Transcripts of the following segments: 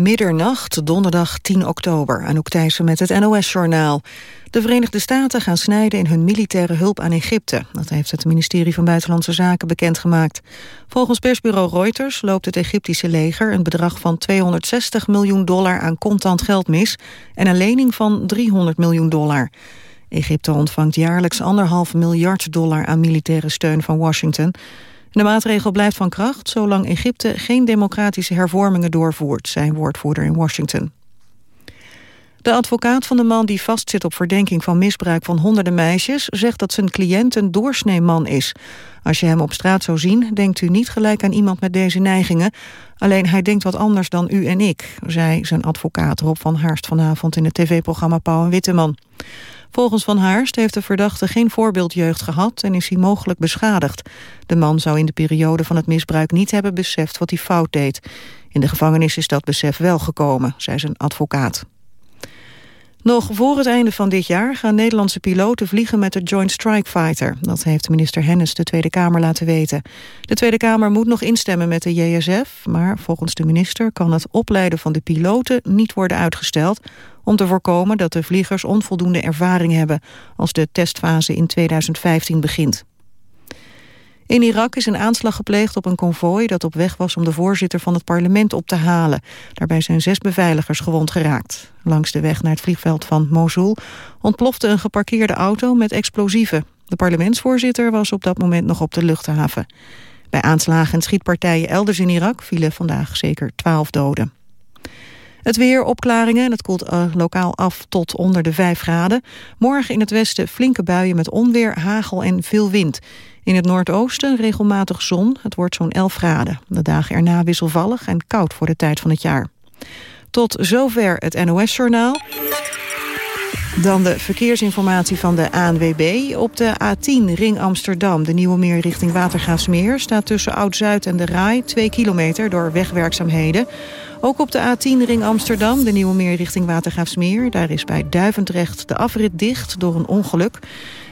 Middernacht, donderdag 10 oktober. Anouk Thijssen met het NOS-journaal. De Verenigde Staten gaan snijden in hun militaire hulp aan Egypte. Dat heeft het ministerie van Buitenlandse Zaken bekendgemaakt. Volgens persbureau Reuters loopt het Egyptische leger... een bedrag van 260 miljoen dollar aan contant geld mis... en een lening van 300 miljoen dollar. Egypte ontvangt jaarlijks anderhalf miljard dollar aan militaire steun van Washington... De maatregel blijft van kracht zolang Egypte geen democratische hervormingen doorvoert, zijn woordvoerder in Washington. De advocaat van de man die vastzit op verdenking van misbruik van honderden meisjes... zegt dat zijn cliënt een doorsneeman is. Als je hem op straat zou zien, denkt u niet gelijk aan iemand met deze neigingen. Alleen hij denkt wat anders dan u en ik, zei zijn advocaat Rob van Haarst vanavond in het tv-programma Pauw en Witteman. Volgens Van Haarst heeft de verdachte geen voorbeeldjeugd gehad en is hij mogelijk beschadigd. De man zou in de periode van het misbruik niet hebben beseft wat hij fout deed. In de gevangenis is dat besef wel gekomen, zei zijn advocaat. Nog voor het einde van dit jaar gaan Nederlandse piloten vliegen met de Joint Strike Fighter. Dat heeft minister Hennis de Tweede Kamer laten weten. De Tweede Kamer moet nog instemmen met de JSF... maar volgens de minister kan het opleiden van de piloten niet worden uitgesteld... om te voorkomen dat de vliegers onvoldoende ervaring hebben... als de testfase in 2015 begint. In Irak is een aanslag gepleegd op een konvooi dat op weg was om de voorzitter van het parlement op te halen. Daarbij zijn zes beveiligers gewond geraakt. Langs de weg naar het vliegveld van Mosul ontplofte een geparkeerde auto met explosieven. De parlementsvoorzitter was op dat moment nog op de luchthaven. Bij aanslagen en schietpartijen elders in Irak vielen vandaag zeker twaalf doden. Het weer, opklaringen en het koelt uh, lokaal af tot onder de 5 graden. Morgen in het westen flinke buien met onweer, hagel en veel wind. In het noordoosten regelmatig zon, het wordt zo'n 11 graden. De dagen erna wisselvallig en koud voor de tijd van het jaar. Tot zover het NOS-journaal. Dan de verkeersinformatie van de ANWB. Op de A10 Ring Amsterdam, de Nieuwe Meer richting Watergraafsmeer... staat tussen Oud-Zuid en de Rai 2 kilometer door wegwerkzaamheden. Ook op de A10 Ring Amsterdam, de Nieuwe Meer richting Watergraafsmeer. Daar is bij Duivendrecht de afrit dicht door een ongeluk.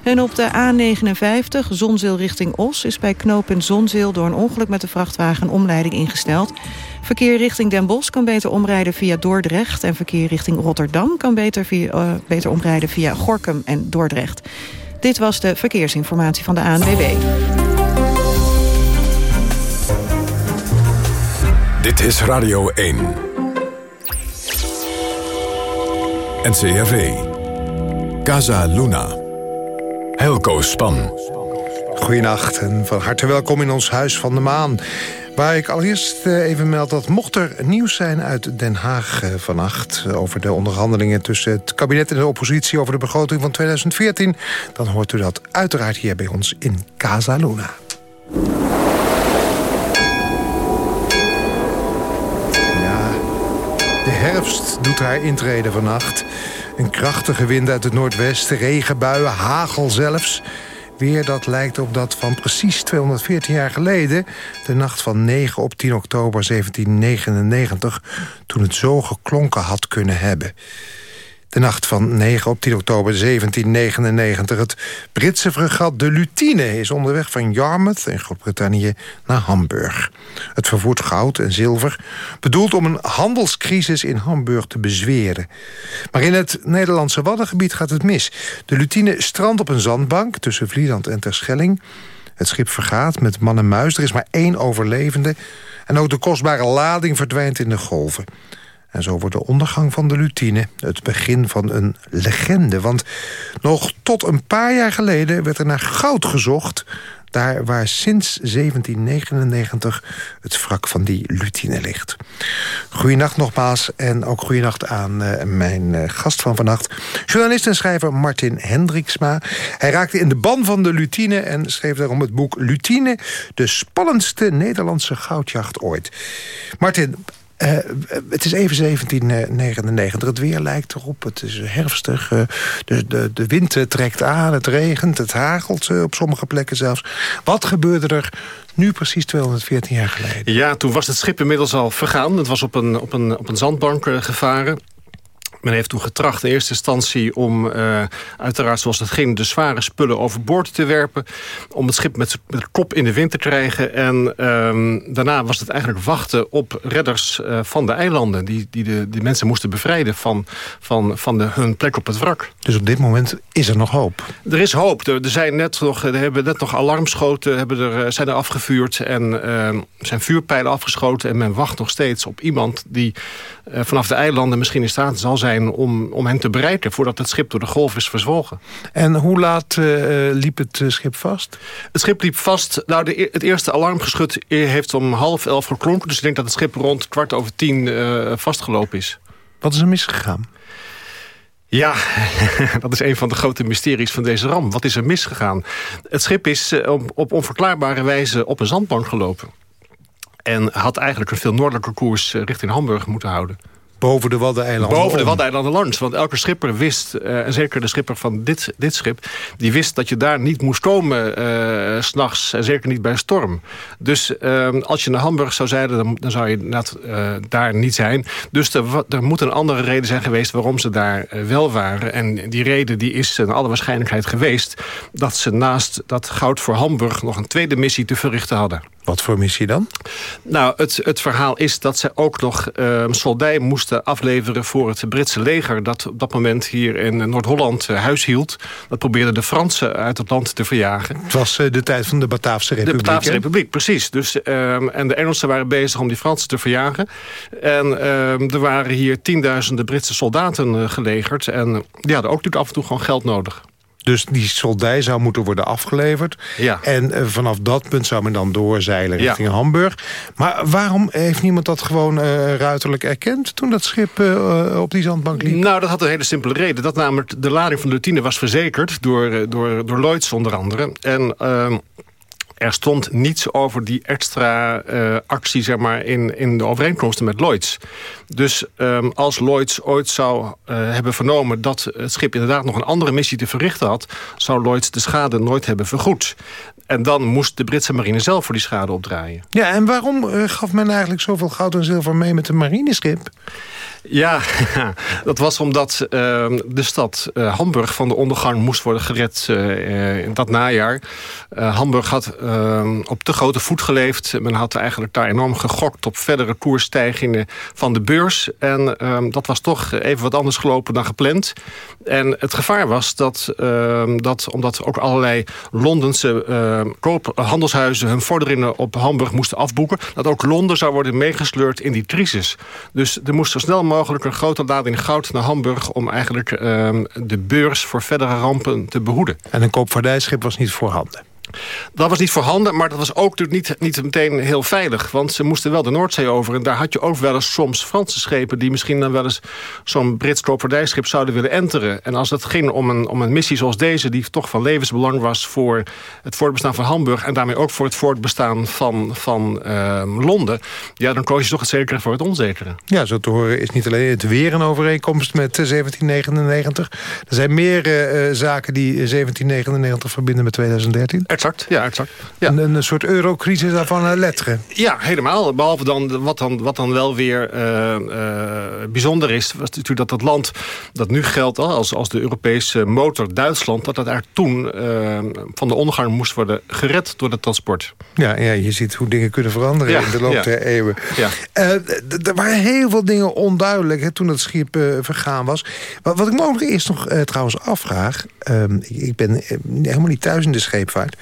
En op de A59 Zonzeel richting Os is bij knooppunt Zonzeel... door een ongeluk met de vrachtwagen omleiding ingesteld. Verkeer richting Den Bosch kan beter omrijden via Dordrecht... en verkeer richting Rotterdam kan beter, via, uh, beter omrijden via Gorkum en Dordrecht. Dit was de verkeersinformatie van de ANWB. Dit is Radio 1. NCRV. Casa Luna. Helco Span. Goedenacht en van harte welkom in ons Huis van de Maan. Waar ik allereerst eh, even meld dat mocht er nieuws zijn uit Den Haag eh, vannacht... over de onderhandelingen tussen het kabinet en de oppositie... over de begroting van 2014... dan hoort u dat uiteraard hier bij ons in Casa Luna. Doet haar intrede vannacht... Een krachtige wind uit het noordwesten, regenbuien, hagel zelfs. Weer dat lijkt op dat van precies 214 jaar geleden... de nacht van 9 op 10 oktober 1799... toen het zo geklonken had kunnen hebben. De nacht van 9 op 10 oktober 1799. Het Britse fregat de Lutine is onderweg van Yarmouth in Groot-Brittannië naar Hamburg. Het vervoert goud en zilver, bedoeld om een handelscrisis in Hamburg te bezweren. Maar in het Nederlandse Waddengebied gaat het mis. De Lutine strandt op een zandbank tussen Vlieland en Terschelling. Het schip vergaat met man en muis. Er is maar één overlevende. En ook de kostbare lading verdwijnt in de golven. En zo wordt de ondergang van de lutine het begin van een legende. Want nog tot een paar jaar geleden werd er naar goud gezocht... daar waar sinds 1799 het wrak van die lutine ligt. Goedenacht nogmaals en ook goedenacht aan uh, mijn uh, gast van vannacht... journalist en schrijver Martin Hendriksma. Hij raakte in de ban van de lutine en schreef daarom het boek Lutine... de spannendste Nederlandse goudjacht ooit. Martin, uh, het is even 1799. Het weer lijkt erop. Het is herfstig. Uh, de, de, de wind trekt aan. Het regent. Het hagelt op sommige plekken zelfs. Wat gebeurde er nu precies 214 jaar geleden? Ja, toen was het schip inmiddels al vergaan. Het was op een, op een, op een zandbank gevaren. Men heeft toen getracht in eerste instantie om uh, uiteraard zoals dat ging... de zware spullen overboord te werpen. Om het schip met, met kop in de wind te krijgen. En um, daarna was het eigenlijk wachten op redders uh, van de eilanden. Die, die de die mensen moesten bevrijden van, van, van de, hun plek op het wrak. Dus op dit moment is er nog hoop? Er is hoop. Er, er zijn net nog, er hebben net nog alarmschoten hebben er, eh, zijn er afgevuurd. En uh, zijn vuurpijlen afgeschoten. En men wacht nog steeds op iemand die uh, vanaf de eilanden misschien in staat zal zijn... om, om hen te bereiken voordat het schip door de golf is verzwolgen. En hoe laat uh, liep het schip vast? Het schip liep vast. Nou, de, e-, het eerste alarmgeschut heeft om half elf geklonken. Dus ik denk dat het schip rond kwart over tien uh, vastgelopen is. Wat is er misgegaan? Ja, dat is een van de grote mysteries van deze ram. Wat is er misgegaan? Het schip is op, op onverklaarbare wijze op een zandbank gelopen. En had eigenlijk een veel noordelijker koers richting Hamburg moeten houden. Boven de Waddeneilanden Boven de Waddeneilanden langs. Want elke schipper wist, uh, en zeker de schipper van dit, dit schip... die wist dat je daar niet moest komen uh, s'nachts. En zeker niet bij storm. Dus uh, als je naar Hamburg zou zijn, dan, dan zou je daar niet zijn. Dus er, er, moet een andere reden zijn geweest waarom ze daar wel waren. En die reden die is in alle waarschijnlijkheid geweest... dat ze naast dat goud voor Hamburg nog een tweede missie te verrichten hadden. Wat voor missie dan? Nou, het, het verhaal is dat ze ook nog uh, soldij moesten afleveren... voor het Britse leger dat op dat moment hier in Noord-Holland uh, huis hield. Dat probeerden de Fransen uit het land te verjagen. Het was uh, de tijd van de Bataafse Republiek. De Bataafse Republiek, precies. Dus, en de Engelsen waren bezig om die Fransen te verjagen. En er waren hier tienduizenden Britse soldaten gelegerd. En die hadden ook natuurlijk af en toe gewoon geld nodig. Dus die soldij zou moeten worden afgeleverd. Ja. En uh, vanaf dat punt zou men dan doorzeilen richting ja. Hamburg. Maar waarom heeft niemand dat gewoon uh, ruiterlijk erkend... toen dat schip uh, op die zandbank liep? Nou, dat had een hele simpele reden. Dat namelijk de lading van de Lutine was verzekerd... door, door, door Lloyds onder andere. En ehm, er stond niets over die extra uh, actie zeg maar, in, in de overeenkomsten met Lloyds. Dus um, als Lloyds ooit zou uh, hebben vernomen... dat het schip inderdaad nog een andere missie te verrichten had... zou Lloyds de schade nooit hebben vergoed. En dan moest de Britse marine zelf voor die schade opdraaien. Ja, en waarom uh, gaf men eigenlijk zoveel goud en zilver mee met een marineschip? Ja, dat was omdat uh, de stad uh, Hamburg van de ondergang moest worden gered uh, in dat najaar. Hamburg had ehm, op te grote voet geleefd. Men had eigenlijk daar enorm gegokt op verdere koersstijgingen van de beurs. En ehm, dat was toch even wat anders gelopen dan gepland. En het gevaar was dat, dat omdat ook allerlei Londense handelshuizen hun vorderingen op Hamburg moesten afboeken, dat ook Londen zou worden meegesleurd in die crisis. Dus er moest zo snel mogelijk een grote lading goud naar Hamburg... om eigenlijk uh, de beurs voor verdere rampen te behoeden. En een koopvaardijschip was niet voorhanden? Dat was niet voorhanden, maar dat was ook natuurlijk niet, niet meteen heel veilig. Want ze moesten wel de Noordzee over. En daar had je ook wel eens soms Franse schepen... die misschien dan wel eens zo'n Brits koopvaardijschip zouden willen enteren. En als het ging om een, om een missie zoals deze... die toch van levensbelang was voor het voortbestaan van Hamburg... en daarmee ook voor het voortbestaan van, van uh, Londen... ja, dan koos je toch het zekere voor het onzekere. Ja, zo te horen is niet alleen het weer een overeenkomst met 1799. Er zijn meer uh, zaken die 1799 verbinden met 2013. Exact, ja, exact. Ja. Een, een soort eurocrisis daarvan uh, letteren. Ja, helemaal. Behalve dan wat dan, wat dan wel weer uh, uh, bijzonder is... was natuurlijk dat dat land dat nu geldt als, als de Europese motor Duitsland... dat dat eigenlijk toen van de ondergang moest worden gered door het transport. Ja, ja je ziet hoe dingen kunnen veranderen ja, in de loop ja. der eeuwen. Ja. er waren heel veel dingen onduidelijk hè, toen dat schip vergaan was. Wat, wat ik me ook eerst nog trouwens afvraag... Ehm, ik ben helemaal niet thuis in de scheepvaart...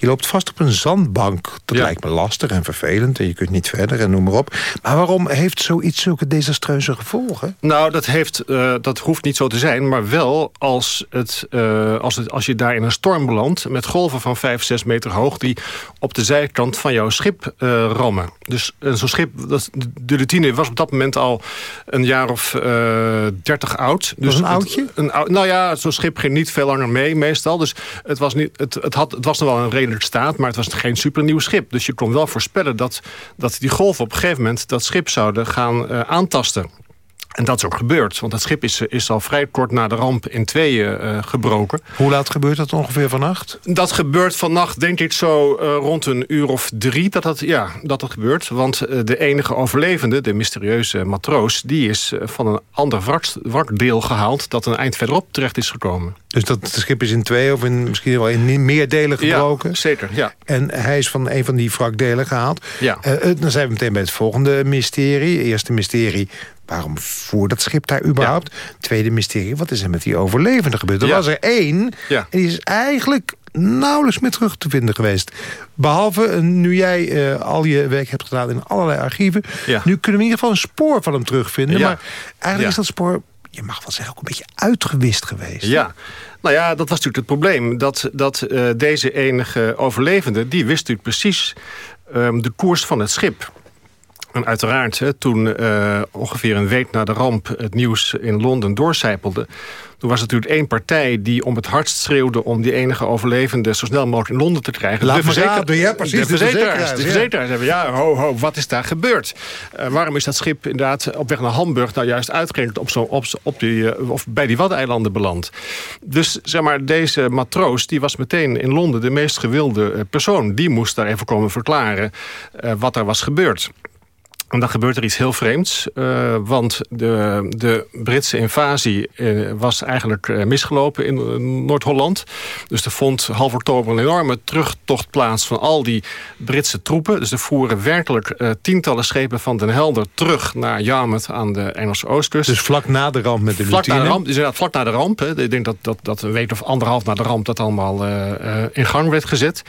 Je loopt vast op een zandbank. Dat ja. lijkt me lastig en vervelend en je kunt niet verder en noem maar op. Maar waarom heeft zoiets zulke desastreuze gevolgen? Nou, dat, heeft, uh, dat hoeft niet zo te zijn. Maar wel als, het, uh, als, het, als je daar in een storm belandt... met golven van 5, 6 meter hoog... die op de zijkant van jouw schip uh, rammen. Dus zo'n schip, dat, de Lutine was op dat moment al een jaar of 30 oud. Dus een oudje? Een, een, nou ja, zo'n schip ging niet veel langer mee meestal. Dus het was, niet, het, het had, het was nog wel een redelijk staat, maar het was geen supernieuw schip. Dus je kon wel voorspellen dat, dat die golven op een gegeven moment dat schip zouden gaan uh, aantasten. En dat is ook gebeurd, want het schip is, is al vrij kort na de ramp in tweeën uh, gebroken. Hoe laat gebeurt dat ongeveer vannacht? Dat gebeurt vannacht, denk ik zo uh, rond een uur of drie dat dat, ja, dat, dat gebeurt. Want uh, de enige overlevende, de mysterieuze matroos... die is van een ander wrak, wrakdeel gehaald... dat een eind verderop terecht is gekomen. Dus dat het schip is in twee of in, misschien wel in meer delen gebroken? Ja, zeker, ja. En hij is van een van die wrakdelen gehaald. Ja. dan zijn we meteen bij het volgende mysterie. Eerste mysterie, Waarom voer dat schip daar überhaupt? Tweede mysterie, wat is er met die overlevenden gebeurd? Er was er één ja. en die is eigenlijk nauwelijks meer terug te vinden geweest. Behalve uh, nu jij uh, al je werk hebt gedaan in allerlei archieven. Ja. Nu kunnen we in ieder geval een spoor van hem terugvinden. Ja. Maar eigenlijk is dat spoor, je mag wel zeggen, ook een beetje uitgewist geweest. Ja. Nou ja, dat was natuurlijk het probleem. Dat, dat uh, deze enige overlevende, die wist natuurlijk precies um, de koers van het schip. En uiteraard, hè, toen uh, ongeveer een week na de ramp het nieuws in Londen doorcijpelde... toen was er natuurlijk één partij die om het hardst schreeuwde... om die enige overlevende zo snel mogelijk in Londen te krijgen. Laat de verzeker, ja, precies, de verzekeraars. De ja. verzekeraars hebben, ja, ho, ho, wat is daar gebeurd? Uh, waarom is dat schip inderdaad op weg naar Hamburg... nou juist uitgerekend op zo, op, op die, uh, of bij die Waddeneilanden beland? Dus zeg maar, deze matroos die was meteen in Londen de meest gewilde persoon. Die moest daar even komen verklaren wat er was gebeurd. En dan gebeurt er iets heel vreemds. Uh, want de, de Britse invasie uh, was eigenlijk uh, misgelopen in Noord-Holland. Dus er vond half oktober een enorme terugtocht plaats van al die Britse troepen. Dus er voeren werkelijk tientallen schepen van Den Helder terug naar Yarmouth aan de Engelse oostkust. Dus vlak na de ramp met de vlak Lutine? Na de ramp, dus inderdaad vlak na de ramp. Hè. Ik denk dat, dat, dat een week of anderhalf na de ramp dat allemaal in gang werd gezet.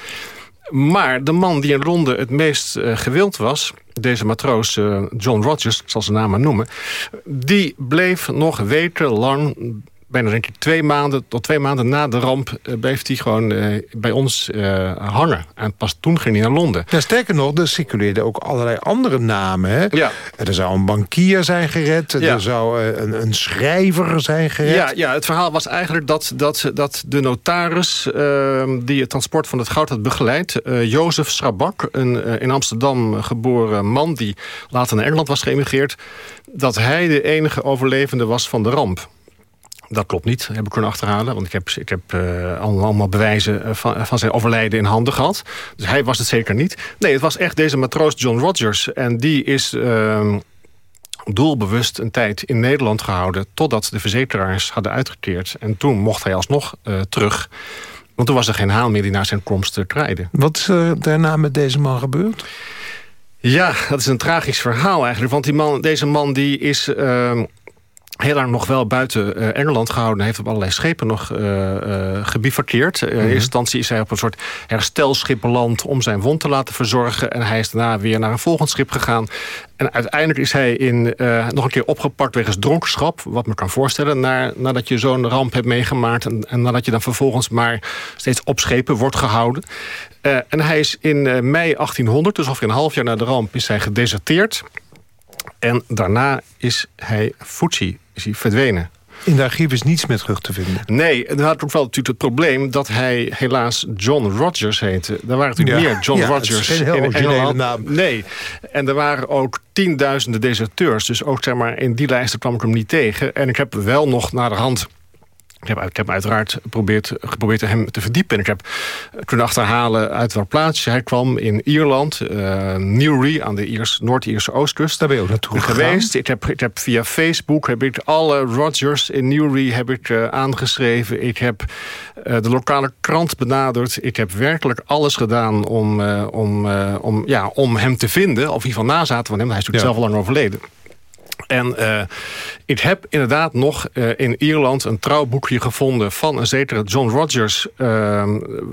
Maar de man die in Londen het meest uh, gewild was... deze matroos uh, John Rogers, zal zijn naam maar noemen... die bleef nog wekenlang bijna denk ik twee maanden tot twee maanden na de ramp uh, bleef hij gewoon uh, bij ons uh, hangen. En pas toen ging hij naar Londen. Ja, sterker nog, er circuleerden ook allerlei andere namen. Hè? Ja. Er zou een bankier zijn gered, Ja. er zou een, een schrijver zijn gered. Ja, ja, het verhaal was eigenlijk dat, dat, dat de notaris uh, die het transport van het goud had begeleid... Jozef Schrabak, een in Amsterdam geboren man... die later naar Engeland was geëmigreerd... dat hij de enige overlevende was van de ramp. Dat klopt niet, heb ik kunnen achterhalen. Want ik heb, ik heb uh, allemaal bewijzen van, van zijn overlijden in handen gehad. Dus hij was het zeker niet. Nee, het was echt deze matroos John Rogers. En die is uh, doelbewust een tijd in Nederland gehouden... totdat de verzekeraars hadden uitgekeerd. En toen mocht hij alsnog uh, terug. Want toen was er geen haal meer die naar zijn komst kraaide. Wat is er daarna met deze man gebeurd? Ja, dat is een tragisch verhaal eigenlijk. Want die man, deze man die is... Uh, heel lang nog wel buiten uh, Engeland gehouden. Hij heeft op allerlei schepen nog uh, uh, gebivakkeerd. Mm -hmm. In eerste instantie is hij op een soort herstelschip beland... om zijn wond te laten verzorgen. En hij is daarna weer naar een volgend schip gegaan. En uiteindelijk is hij in, nog een keer opgepakt wegens dronkenschap. Wat me kan voorstellen, na, nadat je zo'n ramp hebt meegemaakt... En, en, nadat je dan vervolgens maar steeds op schepen wordt gehouden. en hij is in mei 1800, dus ongeveer een half jaar na de ramp... is hij gedeserteerd... En daarna is hij Futsi, is hij verdwenen. In de archief is niets meer terug te vinden. Nee, en dan had ook wel natuurlijk het probleem... dat hij helaas John Rogers heette. Er waren natuurlijk Ja, meer John ja, Rogers het is geen in Engeland. naam. Nee, en er waren ook tienduizenden deserteurs. Dus ook zeg maar, in die lijsten kwam ik hem niet tegen. En ik heb wel nog naar de hand... Ik heb, ik heb uiteraard geprobeerd, geprobeerd hem te verdiepen. En ik heb kunnen achterhalen uit welk plaatsje hij kwam in Ierland. Uh, Newry, aan de Iers, Noord-Ierse oostkust. Daar ben je ook naartoe geweest. Ik heb, ik heb via Facebook heb ik alle Rogers in Newry heb ik, uh, aangeschreven. Ik heb uh, de lokale krant benaderd. Ik heb werkelijk alles gedaan om, om, om, ja, om hem te vinden. Of in ieder geval nazaten van hem. Hij is natuurlijk Ja. zelf al lang overleden. En uh, ik heb inderdaad nog uh, in Ierland een trouwboekje gevonden... van een zekere John Rogers... Uh,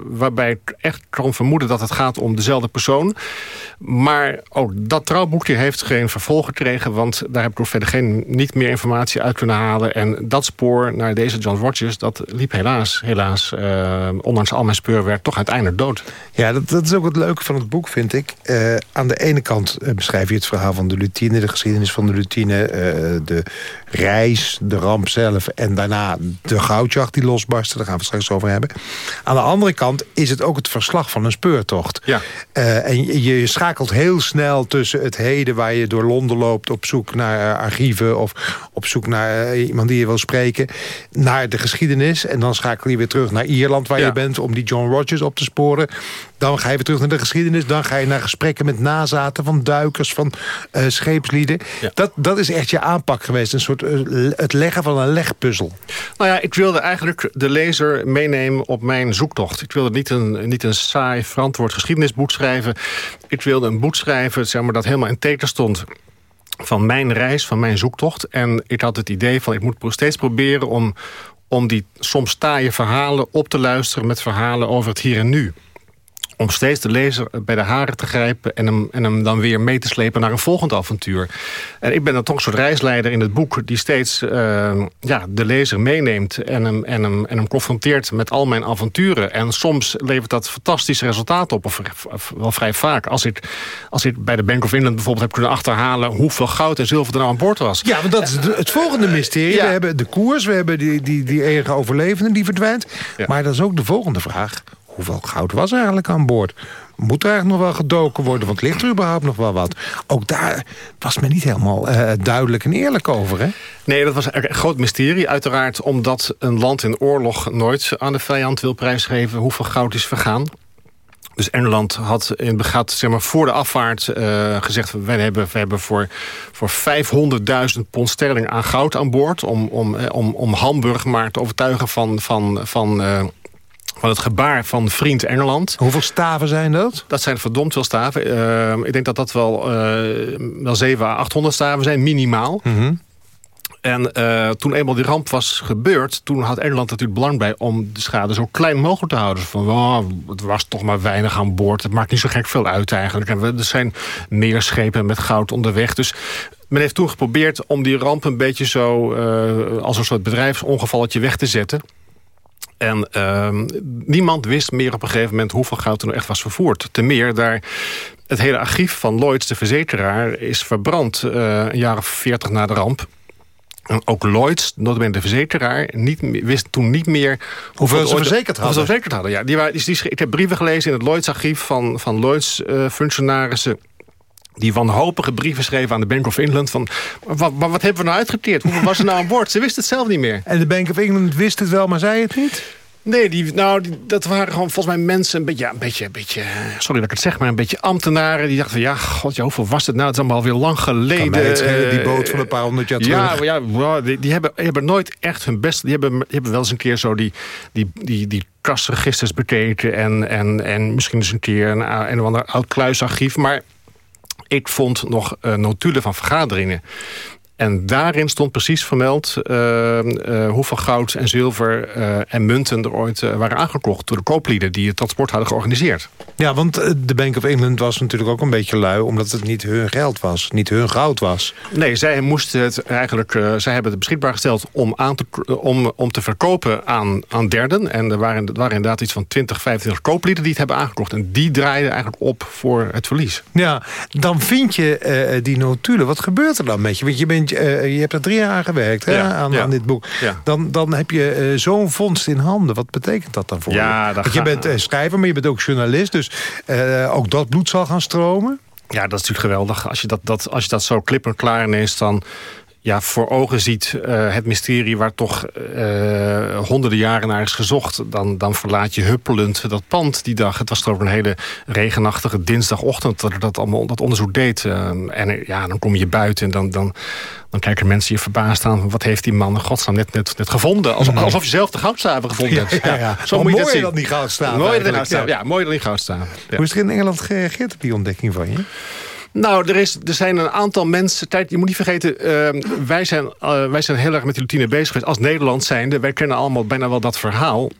waarbij ik echt kon vermoeden dat het gaat om dezelfde persoon. Maar ook dat trouwboekje heeft geen vervolg gekregen... want daar heb ik nog verder geen, niet meer informatie uit kunnen halen. En dat spoor naar deze John Rogers... dat liep helaas, helaas ondanks al mijn speurwerk... toch uiteindelijk dood. Ja, dat, dat is ook het leuke van het boek, vind ik. Aan de ene kant beschrijf je het verhaal van de Lutine... de geschiedenis van de Lutine, de reis, de ramp zelf... en daarna de goudjacht die losbarstte. Daar gaan we het straks over hebben. Aan de andere kant is het ook het verslag van een speurtocht. Ja. en je, schakelt heel snel tussen het heden... waar je door Londen loopt op zoek naar archieven... of op zoek naar iemand die je wil spreken... naar de geschiedenis. En dan schakel je weer terug naar Ierland waar je bent... om die John Rogers op te sporen. Dan ga je weer terug naar de geschiedenis. Dan ga je naar gesprekken met nazaten van duikers, van scheepslieden. Dat, dat is echt je aanpak geweest. Een soort het leggen van een legpuzzel. Nou ja, ik wilde eigenlijk de lezer meenemen op mijn zoektocht. Ik wilde niet een, niet een saai verantwoord geschiedenisboek schrijven. Ik wilde een boek schrijven zeg maar, dat helemaal in teken stond van mijn reis, van mijn zoektocht. En ik had het idee van, ik moet steeds proberen om, om die soms taaie verhalen op te luisteren... met verhalen over het hier en nu om steeds de lezer bij de haren te grijpen... En hem, en hem dan weer mee te slepen naar een volgend avontuur. En ik ben dan toch een soort reisleider in het boek... die steeds uh, ja, de lezer meeneemt en hem, en, hem, en hem confronteert met al mijn avonturen. En soms levert dat fantastische resultaten op, of, wel vrij vaak. Als ik, als ik bij de Bank of England bijvoorbeeld heb kunnen achterhalen... hoeveel goud en zilver er nou aan boord was. Ja, want dat is het volgende mysterie. We hebben de koers, we hebben die, die, die enige overlevende die verdwijnt. Maar dat is ook de volgende vraag hoeveel goud was er eigenlijk aan boord? Moet er eigenlijk nog wel gedoken worden? Want ligt er überhaupt nog wel wat? Ook daar was men niet helemaal uh, duidelijk en eerlijk over, hè? Nee, dat was een groot mysterie. Uiteraard omdat een land in oorlog nooit aan de vijand wil prijsgeven... hoeveel goud is vergaan. Dus Engeland had in begat, zeg maar, voor de afvaart uh, gezegd... wij hebben, wij hebben voor, voor 500.000 pond sterling aan goud aan boord... om, om, eh, om, om Hamburg maar te overtuigen van, van, van van het gebaar van vriend Engeland. Hoeveel staven zijn dat? Dat zijn verdomd veel staven. Uh, ik denk dat dat wel, uh, wel 7 à 800 staven zijn, minimaal. Mm -hmm. En uh, toen eenmaal die ramp was gebeurd... toen had Engeland natuurlijk belang bij om de schade zo klein mogelijk te houden. Van, oh, het was toch maar weinig aan boord. Het maakt niet zo gek veel uit eigenlijk. En er zijn meer schepen met goud onderweg. Dus men heeft toen geprobeerd om die ramp een beetje zo... als een soort bedrijfsongevalletje weg te zetten. En uh, niemand wist meer op een gegeven moment hoeveel goud er nou echt was vervoerd. Ten meer daar het hele archief van Lloyds, de verzekeraar, is verbrand uh, een jaar of veertig na de ramp. En ook Lloyds, notabene de verzekeraar, niet, wist toen niet meer... Hoeveel ze verzekerd hadden. Ze verzekerd hadden, ja. Die waren, die, die, ik heb brieven gelezen in het Lloyds-archief van, van Lloyds-functionarissen... Uh, die wanhopige brieven schreven aan de Bank of England... van wat, wat hebben we nou uitgeteerd? Hoeveel was er nou aan boord? Ze wisten het zelf niet meer. En de Bank of England wist het wel, maar zei het niet? Nee, die, nou, die, dat waren gewoon volgens mij mensen... een beetje, ja, een beetje, een beetje sorry dat ik het zeg, maar een beetje ambtenaren... die dachten van, ja, god, ja, hoeveel was het nou? Het is allemaal alweer lang geleden. die boot van een paar honderd jaar terug. Ja, ja die, die, hebben, hebben nooit echt hun best... die hebben, die hebben wel eens een keer zo die, die, die, die kasregisters bekeken... En, en, en misschien eens een keer een, een of ander oud kluisarchief... maar ik vond nog uh, notulen van vergaderingen. En daarin stond precies vermeld uh, uh, hoeveel goud en zilver uh, en munten er ooit waren aangekocht... door de kooplieden die het transport hadden georganiseerd. Ja, want de Bank of England was natuurlijk ook een beetje lui... omdat het niet hun geld was, niet hun goud was. Nee, zij moesten het eigenlijk... zij hebben het beschikbaar gesteld om, aan te, om, om te verkopen aan, aan derden. En er waren, er waren inderdaad iets van 20, 25 kooplieden die het hebben aangekocht. En die draaiden eigenlijk op voor het verlies. Ja, dan vind je die notulen. Wat gebeurt er dan met je? Want je bent uh, je hebt er drie jaar gewerkt hè, aan, aan, dit boek. Dan, dan heb je uh, zo'n vondst in handen. Wat betekent dat dan voor ja, je? Want je bent uh, schrijver, maar je bent ook journalist. Dus ook dat bloed zal gaan stromen. Ja, dat is natuurlijk geweldig. Als je dat, dat, als je dat zo klip en klaar ineens dan ja, voor ogen ziet uh, het mysterie waar toch uh, honderden jaren naar is gezocht... Dan, dan verlaat je huppelend dat pand die dag. Het was toch een hele regenachtige dinsdagochtend dat dat, allemaal, dat onderzoek deed. Uh, en ja, dan kom je buiten en dan, dan, dan kijken mensen je verbaasd aan... wat heeft die man in godsnaam net, net, net gevonden? Alsof, mm. alsof je zelf de goudstaven gevonden hebt. Ja, ja. Zo moet je dat zien. dan die goudstaven. Mooier dan, ja. ja, mooier dan die goudstaven. Hoe is er in Engeland gereageerd op die ontdekking van je? Nou, er, is, er zijn een aantal mensen... Tijd, je moet niet vergeten, uh, wij, zijn, uh, wij zijn heel erg met die routine bezig geweest. Als Nederland zijnde, wij kennen allemaal bijna wel dat verhaal.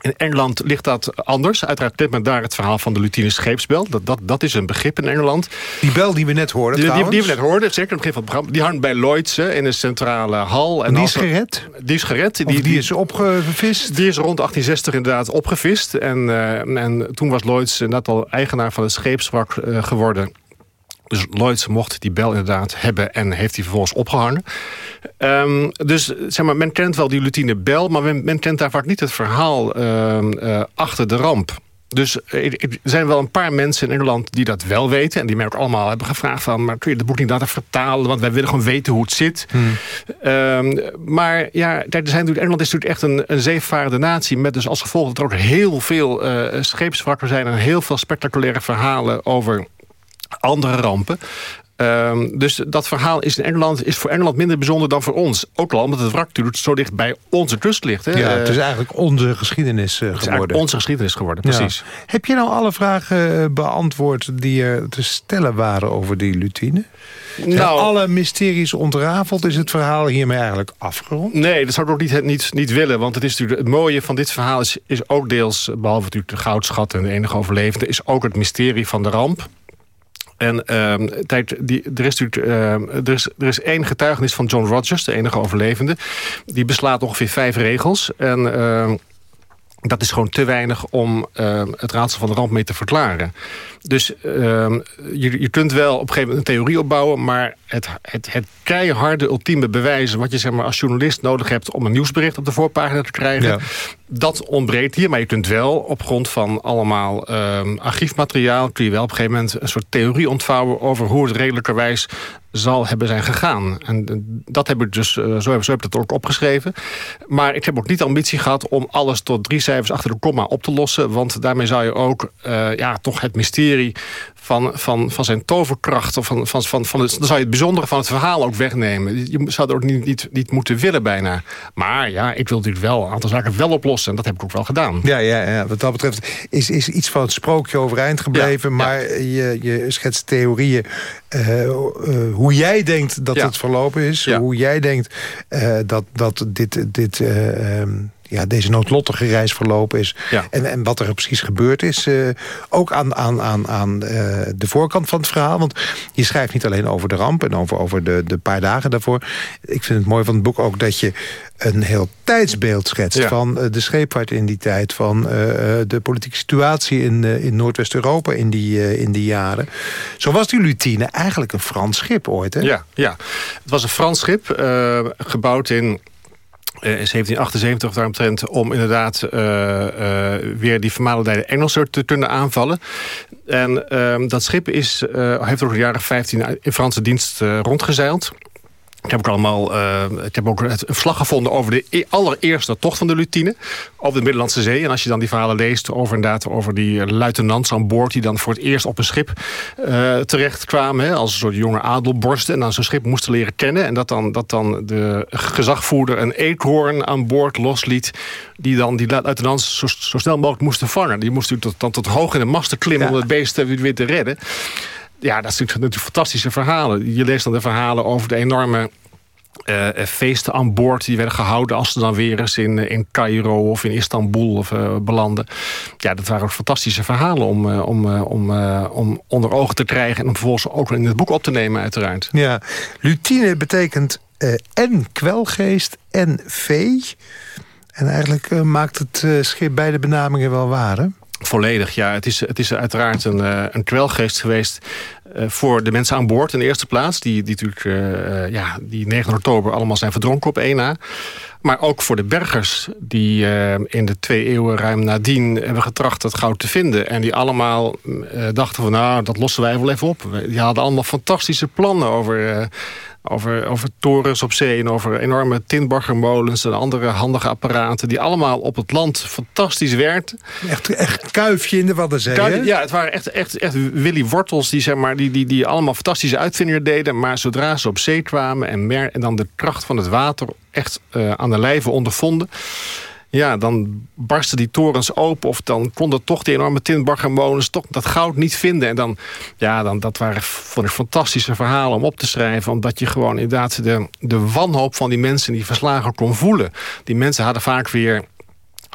In Engeland ligt dat anders. Uiteraard kent men daar het verhaal van de Lutine scheepsbel. Dat, dat, dat is een begrip in Engeland. Die bel die we net hoorden die, die, die, we net hoorden, zeker in het begin van het programma. Die hangt bij Lloyds in een centrale hal. En die is gered? Die is gered. Die, die, is opgevist? Die is rond 1860 inderdaad opgevist. En, uh, en toen was Lloyds net al eigenaar van het scheepswrak uh, geworden. Dus Lloyds mocht die bel inderdaad hebben en heeft die vervolgens opgehangen. Um, dus zeg maar, men kent wel die Lutine bel, maar men, men kent daar vaak niet het verhaal uh, uh, achter de ramp. Dus er zijn wel een paar mensen in Nederland die dat wel weten. En die mij ook allemaal hebben gevraagd van... maar kun je het boek niet laten vertalen? Want wij willen gewoon weten hoe het zit. Hmm. Ehm, maar ja, er zijn natuurlijk, Engeland is natuurlijk echt een, een zeevarende natie... met dus als gevolg dat er ook heel veel uh, scheepswrakken zijn... en heel veel spectaculaire verhalen over andere rampen. Um, dus dat verhaal is in Engeland is voor Engeland minder bijzonder dan voor ons. Ook al omdat het wrak natuurlijk zo dicht bij onze kust ligt. Hè. Ja, het is eigenlijk onze geschiedenis uh, geworden. onze geschiedenis geworden, precies. Heb je nou alle vragen eh, beantwoord die er te stellen waren over die lutine? Nou, alle mysteries ontrafeld? Is het verhaal hiermee eigenlijk afgerond? Nee, dat zou ik ook niet, niet, niet willen. Want het, is natuurlijk, het mooie van dit verhaal is, is ook deels... behalve natuurlijk de goudschat en de enige overlevende... is ook het mysterie van de ramp. En uh, die, er, is natuurlijk, uh, er, is, er is één getuigenis van John Rogers, de enige overlevende. Die beslaat ongeveer vijf regels. En uh, dat is gewoon te weinig om het raadsel van de ramp mee te verklaren. Dus je, je kunt wel op een gegeven moment een theorie opbouwen... maar het, het, het keiharde ultieme bewijzen... wat je zeg maar, als journalist nodig hebt om een nieuwsbericht op de voorpagina te krijgen dat ontbreekt hier. Maar je kunt wel op grond van allemaal um, archiefmateriaal... kun je wel op een gegeven moment een soort theorie ontvouwen... over hoe het redelijkerwijs zal hebben zijn gegaan. En dat heb ik dus, uh, zo, heb, zo heb ik het ook opgeschreven. Maar ik heb ook niet de ambitie gehad om alles tot drie cijfers achter de komma op te lossen. Want daarmee zou je ook uh, ja, toch het mysterie van, van, van zijn toverkracht. Of van, van, van, van dan zou je het bijzondere van het verhaal ook wegnemen. Je zou het ook niet, niet, niet moeten willen bijna. Maar ja, ik wil natuurlijk wel een aantal zaken wel oplossen. En dat heb ik ook wel gedaan. Ja, ja, ja. wat dat betreft is, is iets van het sprookje overeind gebleven. maar Je, je schetst theorieën uh, uh, hoe jij denkt dat het verlopen is. Hoe jij denkt uh, dat, dat dit... dit um, ja, deze noodlottige reis verlopen is. En, en wat er precies gebeurd is. Uh, ook aan, aan, aan, aan uh, de voorkant van het verhaal. Want je schrijft niet alleen over de ramp en over, over de, de paar dagen daarvoor. Ik vind het mooi van het boek ook dat je een heel tijdsbeeld schetst... van uh, de scheepvaart in die tijd... van de politieke situatie in, in Noordwest-Europa in, die in die jaren. Zo was die Lutine eigenlijk een Frans schip ooit, hè? Ja, ja. het was een Frans schip, gebouwd in 1778 daaromtrent om inderdaad uh, uh, weer die vermalendijde Engelsen te kunnen aanvallen. En uh, dat schip is, heeft ook de jaren 15 in Franse dienst rondgezeild. Ik heb ook allemaal uh, ik heb ook een vlag gevonden over de e-, allereerste tocht van de Lutine. Over de Middellandse Zee. En als je dan die verhalen leest over, inderdaad, over die luitenants aan boord... die dan voor het eerst op een schip uh, terechtkwamen. Hè, als een soort jonge adelborsten. En dan zo'n schip moesten leren kennen. En dat dan, dat dan de gezagvoerder een eekhoorn aan boord losliet. Die dan die luitenants zo, zo snel mogelijk moesten vangen. Die moesten dan tot hoog in de masten klimmen om het beest weer te redden ja, dat is natuurlijk, fantastische verhalen. Je leest dan de verhalen over de enorme uh, feesten aan boord die werden gehouden als ze dan weer eens in, eh, in Cairo of in Istanbul of, belanden. Ja, dat waren ook fantastische verhalen om, om, om, om onder ogen te krijgen en om vervolgens ook in het boek op te nemen uiteraard. Ja, lutine betekent en kwelgeest en vee. En eigenlijk maakt het schip beide benamingen wel waar, hè? Volledig, ja. Het is, het is uiteraard een, uh, een kwelgeest geweest uh, voor de mensen aan boord in de eerste plaats. Die, die natuurlijk uh, ja, die 9 oktober allemaal zijn verdronken op 1A. Maar ook voor de bergers die in de twee eeuwen ruim nadien hebben getracht dat goud te vinden. En die allemaal dachten van nou, dat lossen wij wel even op. Die hadden allemaal fantastische plannen over over, over torens op zee en over enorme tinbaggermolens en andere handige apparaten... die allemaal op het land fantastisch werkten. Echt, echt kuifje in de Waddenzee, Ja, het waren echt, echt, echt Willy Wortels die, zeg maar, die, die, die allemaal fantastische uitvindingen deden... maar zodra ze op zee kwamen en, mer en dan de kracht van het water echt uh, aan de lijve ondervonden ja, dan barsten die torens open... of dan konden toch die enorme tinbaggermolens toch dat goud niet vinden. En dan, ja, dan, dat waren vond ik fantastische verhalen om op te schrijven... omdat je gewoon inderdaad de, de wanhoop van die mensen die verslagen kon voelen. Die mensen hadden vaak weer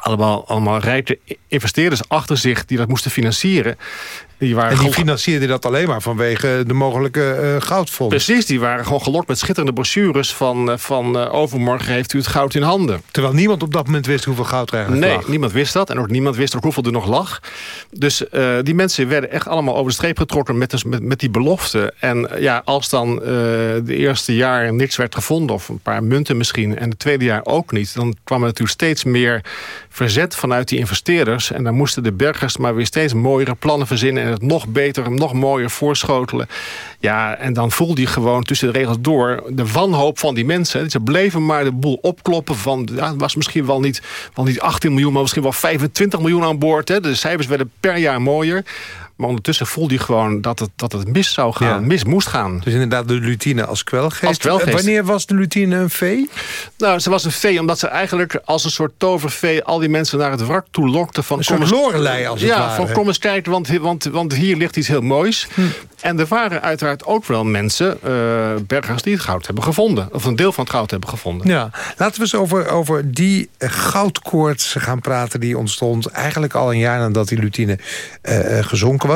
allemaal, allemaal rijke investeerders achter zich die dat moesten financieren. Die waren en die financierden dat alleen maar vanwege de mogelijke uh. Precies, die waren gewoon gelokt met schitterende brochures van, uh, van uh, overmorgen heeft u het goud in handen. Terwijl niemand op dat moment wist hoeveel goud er eigenlijk nee, niemand wist dat. En ook niemand wist ook hoeveel er nog lag. Dus die mensen werden echt allemaal over de streep getrokken met, met, met die belofte. En ja, als dan de eerste jaar niks werd gevonden, of een paar munten misschien, en het tweede jaar ook niet, dan kwam er natuurlijk steeds meer verzet vanuit die investeerders. En dan moesten de bergers maar weer steeds mooiere plannen verzinnen... en het nog beter, nog mooier voorschotelen. Ja, en dan voelde hij gewoon tussen de regels door... de wanhoop van die mensen. Ze bleven maar de boel opkloppen van... Ja, was misschien wel niet, wel niet 18 miljoen, maar misschien wel 25 miljoen aan boord. Hè. De cijfers werden per jaar mooier. Maar ondertussen voelde hij gewoon dat het, dat het mis zou gaan, mis moest gaan. Dus inderdaad de lutine als kwelgeest. Als kwelgeest. Wanneer was de lutine een vee? Nou, ze was een vee omdat ze eigenlijk als een soort tovervee... al die mensen naar het wrak toe lokte. Van, een soort lorelei als het ja, ware. Van kom eens kijken, want, want, want hier ligt iets heel moois. Hm. En er waren uiteraard ook wel mensen, uh, bergers, die het goud hebben gevonden. Of een deel van het goud hebben gevonden. Ja, laten we eens over, over die goudkoorts gaan praten... die ontstond eigenlijk al een jaar nadat die lutine uh, gezonken was.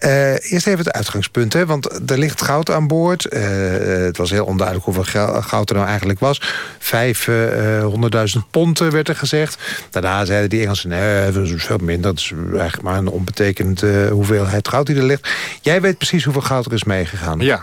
Uh, eerst even het uitgangspunt, hè, want er ligt goud aan boord. het was heel onduidelijk hoeveel goud er nou eigenlijk was. 500.000 pond werd er gezegd. Daarna zeiden die Engelsen, nee, dat is veel minder. Dat is eigenlijk maar een onbetekende hoeveelheid goud die er ligt. Jij weet precies hoeveel goud er is meegegaan. Ja,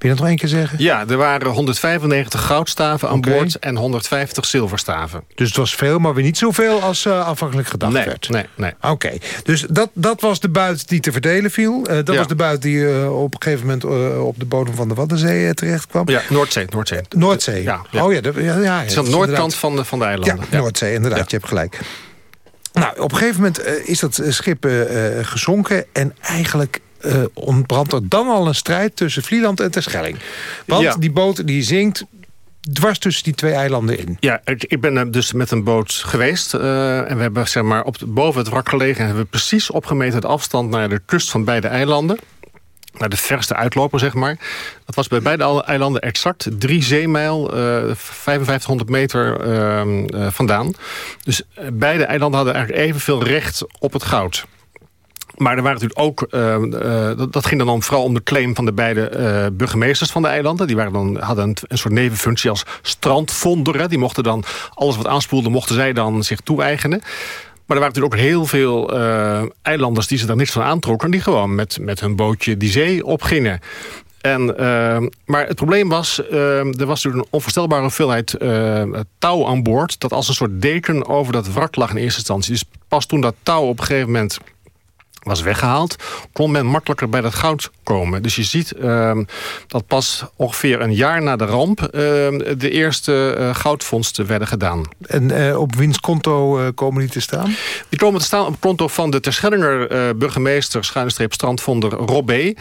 Wil je dat nog één keer zeggen? Ja, er waren 195 goudstaven aan okay. boord en 150 zilverstaven. Dus het was veel, maar weer niet zoveel als uh, afhankelijk gedacht nee, werd? Nee, nee. Oké, okay. dus dat, dat was de buit die te verdelen viel. Uh, dat ja. was de buit die uh, op een gegeven moment op de bodem van de Waddenzee terecht kwam. Ja, Noordzee. Noordzee, Noordzee. Ja, ja. Oh ja, de, ja, ja, het is aan de noordkant van de, van de eilanden. Ja, Noordzee, inderdaad. Je hebt gelijk. Nou, op een gegeven moment is dat schip gezonken en eigenlijk uh, ontbrandt er dan al een strijd tussen Vlieland en Terschelling. Want ja. die boot die zinkt dwars tussen die twee eilanden in. Ja, ik, ik ben dus met een boot geweest. Uh, en we hebben zeg maar, op boven het wrak gelegen... en hebben we precies opgemeten de afstand naar de kust van beide eilanden. Naar de verste uitloper, zeg maar. Dat was bij beide eilanden exact drie zeemijl, uh, 5500 meter uh, vandaan. Dus beide eilanden hadden eigenlijk evenveel recht op het goud. Maar er waren natuurlijk ook, uh, uh, dat, ging dan om, vooral om de claim van de beide uh, burgemeesters van de eilanden. Die waren dan, hadden een, soort nevenfunctie als strandvonder. Hè. Die mochten dan, alles wat aanspoelde, mochten zij dan zich toe-eigenen. Maar er waren natuurlijk ook heel veel eilanders die ze daar niks van aantrokken. Die gewoon met, met hun bootje die zee opgingen. En, maar het probleem was, er was natuurlijk een onvoorstelbare hoeveelheid touw aan boord. Dat als een soort deken over dat wrak lag in eerste instantie. Dus pas toen dat touw op een gegeven moment was weggehaald, kon men makkelijker bij dat goud komen. Dus je ziet uh, dat pas ongeveer een jaar na de ramp... Uh, de eerste uh, goudvondsten werden gedaan. En uh, op wiens konto komen die te staan? Die komen te staan op het konto van de Terschellinger burgemeester... schuine strandvonder Robé.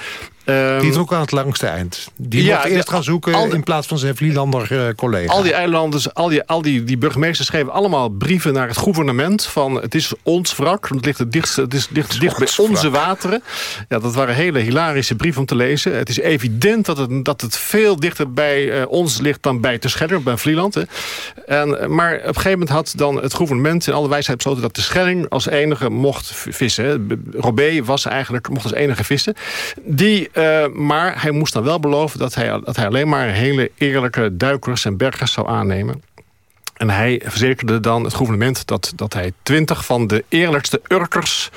Um, die trok aan het langste eind. Die ja, mocht eerst gaan zoeken al, in plaats van zijn Vlielander uh, collega. Al die eilanders, al die, al die, die burgemeesters schreven allemaal brieven naar het gouvernement... van het is ons wrak, het ligt, het dichtst, het is dicht, dicht bij onze wateren. Ja, dat waren hele hilarische brieven om te lezen. Het is evident dat het, dat het veel dichter bij uh, ons ligt dan bij Terschelling, bij Vlieland. Hè. En, maar op een gegeven moment had dan het gouvernement in alle wijsheid besloten... dat Terschelling als enige mocht vissen. Robé was eigenlijk, mocht als enige vissen. Die... Uh, maar hij moest dan wel beloven dat hij, dat hij alleen maar hele eerlijke duikers en bergers zou aannemen. En hij verzekerde dan het gouvernement dat, dat hij twintig van de eerlijkste Urkers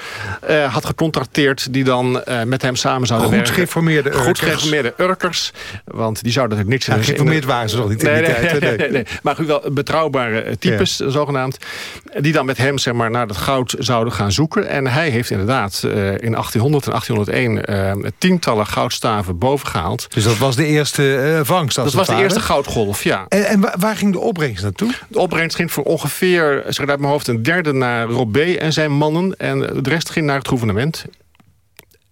uh, had gecontracteerd... die dan uh, met hem samen zouden Goed werken. Geformeerde Urkers. Goed geïnformeerde Urkers. Want die zouden natuurlijk niks... Ja, geïnformeerd waren ze nog niet in nee, die nee, tijd. Nee, nee, nee, Maar goed, wel betrouwbare types, ja. zogenaamd. Die dan met hem zeg maar, naar het goud zouden gaan zoeken. En hij heeft inderdaad uh, in 1800 en 1801 tientallen goudstaven bovengehaald. Dus dat was de eerste vangst? Dat was de eerste goudgolf, ja. En, en waar ging de opbrengst naartoe? De opbrengst ging voor ongeveer, zeg uit mijn hoofd, een derde naar Robé en zijn mannen. En de rest ging naar het gouvernement.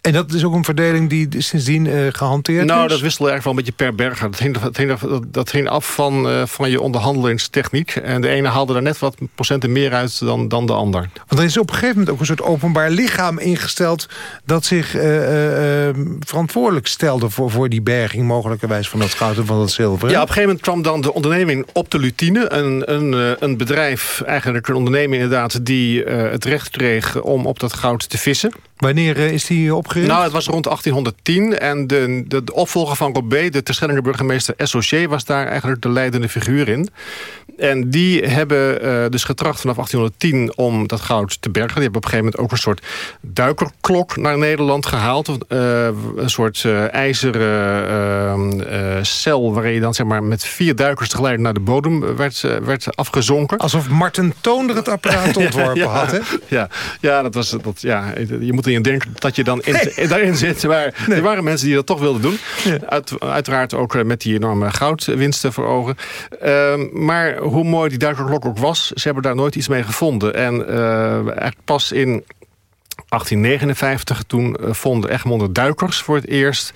En dat is ook een verdeling die sindsdien uh, gehanteerd nou, is? dat wisselde eigenlijk wel een beetje per berger. Dat hing, dat hing, dat, dat hing af van, uh, van je onderhandelingstechniek. En de ene haalde er net wat procenten meer uit dan, dan de ander. Want er is op een gegeven moment ook een soort openbaar lichaam ingesteld... dat zich uh, verantwoordelijk stelde voor, voor die berging... mogelijkerwijs van dat goud en van dat zilver. Ja, op een gegeven moment kwam dan de onderneming op de Lutine. Een, een, een bedrijf, eigenlijk een onderneming inderdaad... die het recht kreeg om op dat goud te vissen... Wanneer eh, is die opgericht? Nou, het was rond 1810 en de, de, de opvolger van Robé, de Terschellinger burgemeester Essocier, was daar eigenlijk de leidende figuur in. En die hebben uh, dus getracht vanaf 1810 om dat goud te bergen. Die hebben op een gegeven moment ook een soort duikerklok naar Nederland gehaald. Uh, een soort uh, ijzeren cel waar je dan zeg maar, met vier duikers tegelijk naar de bodem werd, werd afgezonken. Alsof Martin Toonder het apparaat ontworpen ja, had, hè? Ja, ja, dat was, dat, ja, je moet denken dat je dan in, nee. daarin zit. Maar nee. er waren mensen die dat toch wilden doen. Ja. Uit, uiteraard ook met die enorme goudwinsten voor ogen. Uh, maar hoe mooi die duikerklok ook was... ze hebben daar nooit iets mee gevonden. En eigenlijk pas in 1859 toen uh, vonden Egmond duikers voor het eerst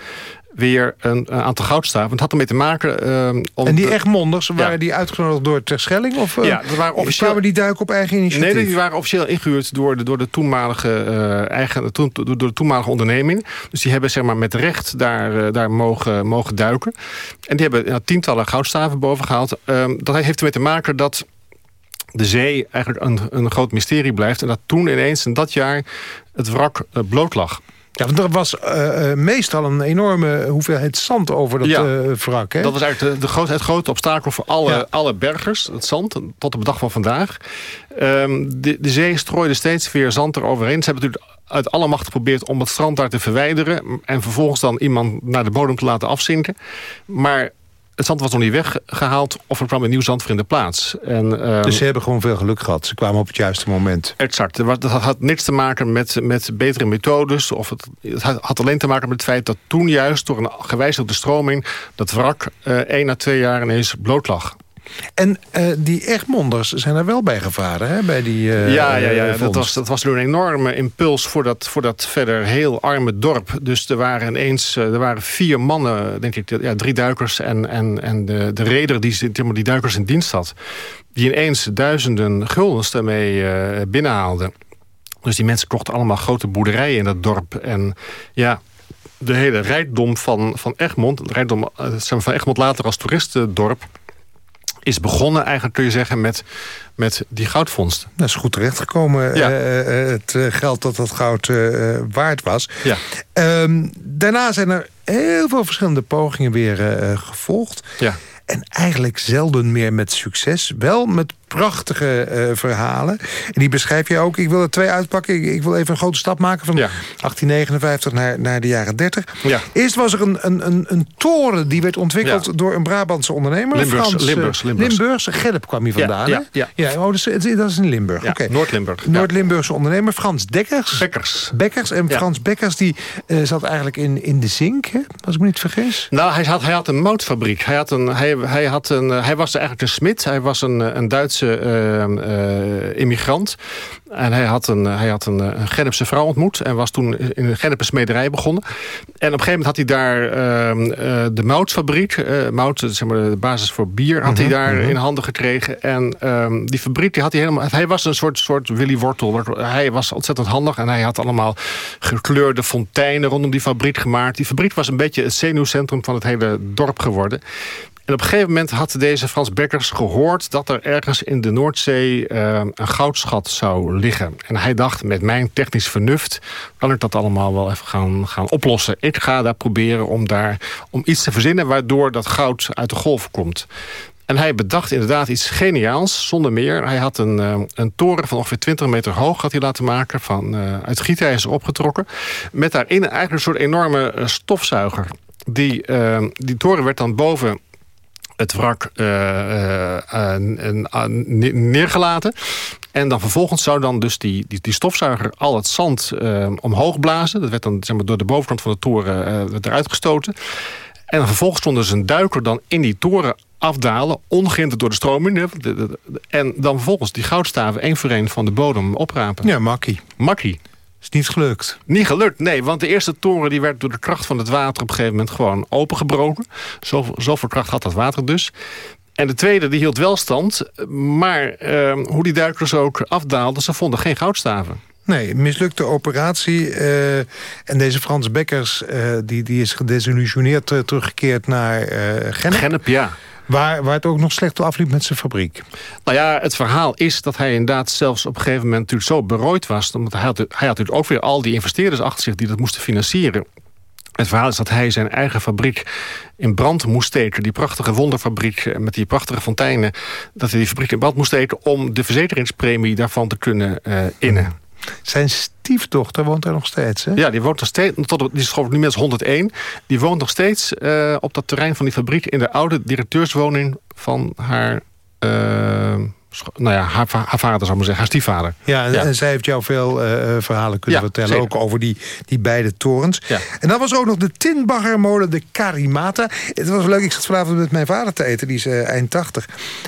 weer een, een aantal goudstaven. Het had ermee te maken... Uh, om en die Egmonders, waren ja. die uitgenodigd door Terschelling? Of uh, ja, dat waren officieel... kwamen die duiken op eigen initiatief? Nee, die waren officieel ingehuurd door de, door de, toenmalige, uh, eigen, to, door de toenmalige onderneming. Dus die hebben zeg maar, met recht daar, daar mogen, mogen duiken. En die hebben tientallen goudstaven boven gehaald. Ehm, dat heeft ermee te maken dat de zee eigenlijk een, een groot mysterie blijft. En dat toen ineens in dat jaar het wrak bloot lag. Ja, want er was uh, meestal een enorme hoeveelheid zand over dat ja, uh, wrak. Hè? Dat was eigenlijk de, de groot, het grote obstakel voor alle, ja. alle bergers, het zand, tot op de dag van vandaag. Um, de, de zee strooide steeds weer zand eroverheen. Ze hebben natuurlijk uit alle macht geprobeerd om het strand daar te verwijderen... en vervolgens dan iemand naar de bodem te laten afzinken. Maar het zand was nog niet weggehaald of er kwam een nieuw zand voor in de plaats. En, um, dus ze hebben gewoon veel geluk gehad. Ze kwamen op het juiste moment. Exact. Dat had niks te maken met, met betere methodes. Of het, het had alleen te maken met het feit dat toen juist... door een gewijzigde stroming dat wrak uh, één à twee jaar ineens bloot lag. En uh, die Egmonders zijn er wel bij gevaren, hè? Bij die, uh, ja, ja, ja. Dat, was, dat was een enorme impuls voor dat, voor dat verder heel arme dorp. Dus er waren ineens er waren vier mannen, denk ik, ja, drie duikers... en, en, en de, de reder die, die duikers in dienst had... die ineens duizenden guldens daarmee uh, binnenhaalden. Dus die mensen kochten allemaal grote boerderijen in dat dorp. En ja, de hele rijkdom van, van Egmond... de rijkdom van Egmond later als toeristendorp is begonnen eigenlijk, kun je zeggen, met, met die goudvondst. Dat is goed terechtgekomen, ja. uh, het geld dat dat goud uh, waard was. Ja. Um, daarna zijn er heel veel verschillende pogingen weer gevolgd. Ja. En eigenlijk zelden meer met succes. Wel met prachtige uh, verhalen. En die beschrijf je ook. Ik wil er twee uitpakken. Ik, ik, wil even een grote stap maken van ja. 1859 naar, naar de jaren 30. Ja. Eerst was er een, een, een, een toren die werd ontwikkeld ja. door een Brabantse ondernemer. Limburgs, Frans, Limburgs, Limburgs. Gelp kwam hij vandaan. Ja, ja, ja. oh, dus, dat is in Limburg. Okay. Noord-Limburg. Noord-Limburgse ondernemer. Frans Dekkers. Bekkers. Bekkers. En Frans Bekkers die uh, zat eigenlijk in, in de zink, hè? als ik me niet vergis. Nou, hij had, hij had een moutfabriek. Hij, had een, hij, hij, had een, hij was eigenlijk een smid. Hij was een, een Duitse... Uh, uh, immigrant. En hij had een, hij had een, een Gennepse vrouw ontmoet. En was toen in een Gennepse smederij begonnen. En op een gegeven moment had hij daar uh, uh, de moutfabriek. Uh, mout, zeg maar de basis voor bier, had Mhm, hij daar in handen gekregen. En um, die fabriek, die had hij helemaal... Hij was een soort, soort Willy Wortel. Hij was ontzettend handig. En hij had allemaal gekleurde fonteinen rondom die fabriek gemaakt. Die fabriek was een beetje het zenuwcentrum van het hele dorp geworden. En op een gegeven moment had deze Frans Bekkers gehoord... dat er ergens in de Noordzee uh, een goudschat zou liggen. En hij dacht, met mijn technisch vernuft... kan ik dat allemaal wel even gaan, gaan oplossen. Ik ga daar proberen om, daar, om iets te verzinnen... waardoor dat goud uit de golf komt. En hij bedacht inderdaad iets geniaals, zonder meer. Hij had een, uh, een toren van ongeveer 20 meter hoog had hij laten maken... Van, uh, uit gietijzer opgetrokken. Met daarin eigenlijk een soort enorme stofzuiger. Die, die toren werd dan boven het wrak uh, uh, neergelaten. En dan vervolgens zou dan dus die, die, die stofzuiger al het zand omhoog blazen. Dat werd dan zeg maar, door de bovenkant van de toren eruit gestoten. En dan vervolgens stond dus een duiker dan in die toren afdalen, ongehinderd door de stroming. En dan vervolgens die goudstaven één voor één van de bodem oprapen. Ja, makkie. Makkie. Is niet gelukt? Niet gelukt, nee. Want de eerste toren die werd door de kracht van het water... op een gegeven moment gewoon opengebroken. Zoveel, zoveel kracht had dat water dus. En de tweede die hield wel stand. Maar eh, hoe die duikers ook afdaalden... ze vonden geen goudstaven. Nee, mislukte operatie. Uh, en deze Frans Bekkers uh, die, die is gedesillusioneerd uh, teruggekeerd naar Gennep. Gennep, ja. Waar, waar het ook nog slecht afliep met zijn fabriek. Nou ja, het verhaal is dat hij inderdaad zelfs op een gegeven moment natuurlijk zo berooid was. Omdat hij had, hij had natuurlijk ook weer al die investeerders achter zich die dat moesten financieren. Het verhaal is dat hij zijn eigen fabriek in brand moest steken. Die prachtige wonderfabriek eh, met die prachtige fonteinen. Dat hij die fabriek in brand moest steken om de verzekeringspremie daarvan te kunnen uh, innen. Zijn stiefdochter woont daar nog steeds, hè? Ja, die woont nog steeds, tot, die is nu met 101. Die woont nog steeds uh, op dat terrein van die fabriek... in de oude directeurswoning van haar... Uh, nou ja, haar, haar, vader zou maar zeggen, haar stiefvader. Ja, en, ja. en zij heeft jou veel uh, verhalen kunnen ja, vertellen. Zeker. Ook over die, die beide torens. Ja. En dan was ook nog de tinbaggermolen, de Karimata. Het was leuk, ik zat vanavond met mijn vader te eten. Die is uh, eind 80.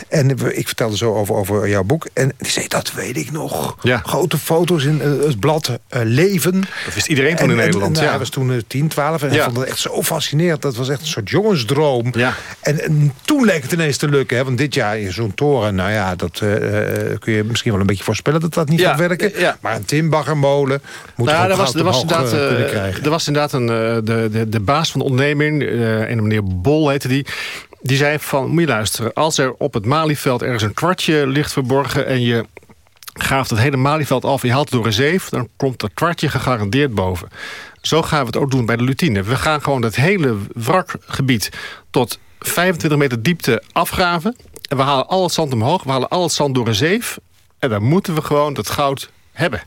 En ik vertelde zo over, over jouw boek. En die zei, dat weet ik nog. Grote foto's in uh, het blad Leven. Dat wist iedereen toen in Nederland. Ja. Hij was toen 10, 12. En hij vond het echt zo fascinerend. Dat was echt een soort jongensdroom. Ja. En, en toen leek het ineens te lukken. Hè? Want dit jaar in zo'n toren, nou ja, dat uh, kun je misschien wel een beetje voorspellen dat dat niet ja, gaat werken. Ja. Maar een Timbaggermolen moet nou, er, was, er was inderdaad, kunnen krijgen. Er was inderdaad een, de, de, de baas van de onderneming, en meneer Bol heette die... Die zei van, moet je luisteren, als er op het Malieveld ergens een kwartje ligt verborgen... en je gaaft het hele Malieveld af je haalt het door een zeef... dan komt dat kwartje gegarandeerd boven. Zo gaan we het ook doen bij de lutine. We gaan gewoon het hele wrakgebied tot 25 meter diepte afgraven... En we halen al het zand omhoog, we halen al het zand door een zeef... en dan moeten we gewoon dat goud hebben.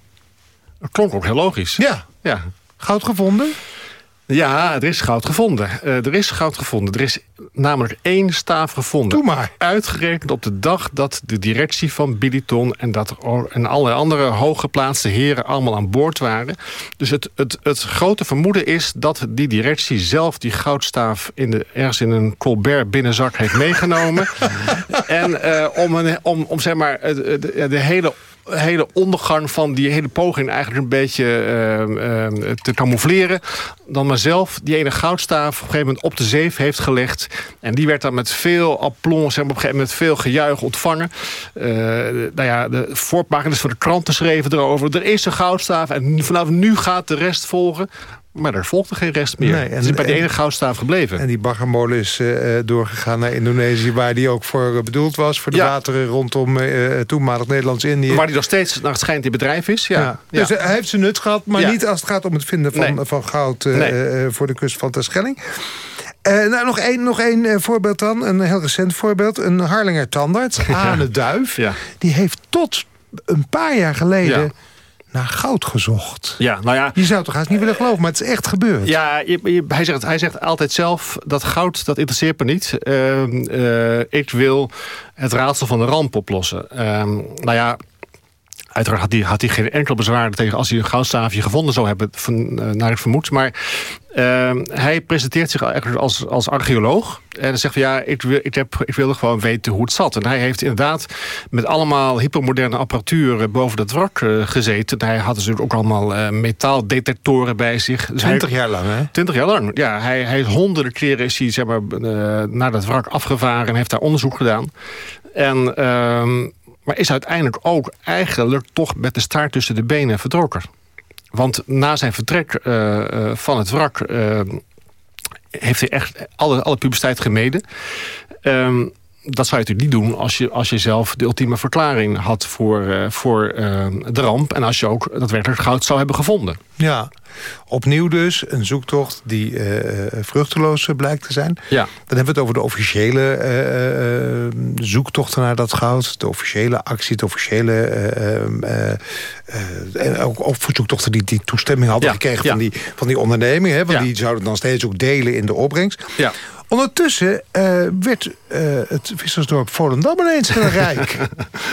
Dat klonk ook heel logisch. Ja. ja. Goud gevonden? Ja, er is goud gevonden. Uh, er is goud gevonden. Er is namelijk één staaf gevonden. Doe maar. Uitgerekend op de dag dat de directie van Billiton... en, dat, en alle andere hooggeplaatste heren allemaal aan boord waren. Dus het, het, het grote vermoeden is dat die directie zelf... die goudstaaf in de, ergens in een Colbert binnenzak heeft meegenomen. en uh, om, een, om, om zeg maar, de, de hele hele ondergang van die hele poging eigenlijk een beetje uh, uh, te camoufleren. Dan maar zelf die ene goudstaaf op een gegeven moment op de zeef heeft gelegd. En die werd dan met veel aplomb, maar, op een gegeven moment veel gejuich ontvangen. Uh, nou ja, de voorpagina's van de kranten schreven erover. Er is een goudstaaf en vanaf nu gaat de rest volgen. Maar er volgde geen rest meer. Nee, en, het is bij de ene goudstaaf gebleven. En die baggermolen is uh, doorgegaan naar Indonesië... waar die ook voor bedoeld was. Voor de ja. wateren rondom uh, toenmalig Nederlands-Indië. Waar die nog steeds, naar het schijnt, in bedrijf is. Ja. ja. Dus hij heeft zijn nut gehad. Maar niet als het gaat om het vinden van, nee. van goud... Nee. voor de kust van Terschelling. Uh, nou, nog één, nog één uh, voorbeeld dan. Een heel recent voorbeeld. Een Harlinger tandarts, Ane Duif. Ja. Die heeft tot een paar jaar geleden... Ja naar goud gezocht. Ja, nou ja, je zou toch haast niet willen geloven, maar het is echt gebeurd. Ja, je, je, hij, zegt, hij zegt altijd zelf dat goud, dat interesseert me niet. Uh, uh, ik wil het raadsel van de ramp oplossen. Uh, nou ja, Uiteraard had hij, had hij geen enkel bezwaar tegen als hij een goudstaafje gevonden zou hebben, van, uh, naar het vermoed. Maar uh, hij presenteert zich eigenlijk als, als archeoloog. En dan zegt van ja, ik, wil, ik, heb, ik wilde gewoon weten hoe het zat. En hij heeft inderdaad met allemaal hypermoderne apparatuur boven dat wrak uh, gezeten. Hij had dus ook allemaal uh, metaaldetectoren bij zich. Dus twintig jaar lang, hè? Twintig jaar lang, ja. Hij, hij honderden keren is hij zeg maar, naar dat wrak afgevaren en heeft daar onderzoek gedaan. En... Maar is uiteindelijk ook eigenlijk toch met de staart tussen de benen vertrokken. Want na zijn vertrek uh, uh, van het wrak... Uh, heeft hij echt alle, alle publiciteit gemeden. Um, dat zou je natuurlijk niet doen als je, als je zelf de ultieme verklaring had voor, uh, voor uh, de ramp. En als je ook daadwerkelijk goud zou hebben gevonden. Ja, opnieuw dus een zoektocht die uh, vruchteloos blijkt te zijn. Ja. Dan hebben we het over de officiële zoektochten naar dat goud. De officiële actie, de officiële... en ook, ook zoektochten die, die toestemming hadden ja. gekregen ja. van, die, van die onderneming. Hè, want die zouden dan steeds ook delen in de opbrengst. Ja. Ondertussen eh, werd eh, het vissersdorp Volendam ineens heel rijk.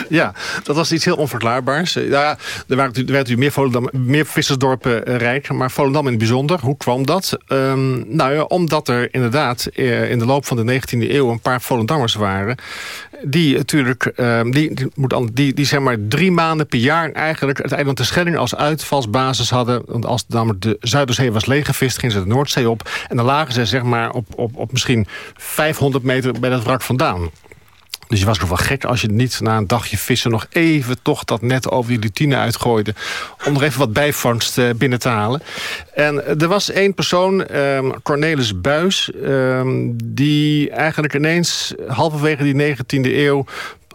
Ja, dat was iets heel onverklaarbaars. Eh, Ja, er waren, er natuurlijk meer, Volendam, meer vissersdorpen rijk, maar Volendam in het bijzonder. Hoe kwam dat? Ehm, nou ja, omdat er inderdaad in de loop van de 19e eeuw een paar Volendammers waren... die natuurlijk ehm, die, die, moet die, die zeg maar drie maanden per jaar eigenlijk het eiland Terschelling als uitvalsbasis hadden. Want als namelijk de Zuiderzee was leeggevist, gingen ze de Noordzee op. En dan lagen ze zeg maar op, op, op misschien 500 meter bij dat wrak vandaan. Dus je was nog wel gek als je niet na een dagje vissen... nog even toch dat net over die lutine uitgooide... om nog even wat bijvangst uh, binnen te halen. En er was één persoon, um, Cornelis Buis... Um, die eigenlijk ineens halverwege die 19e eeuw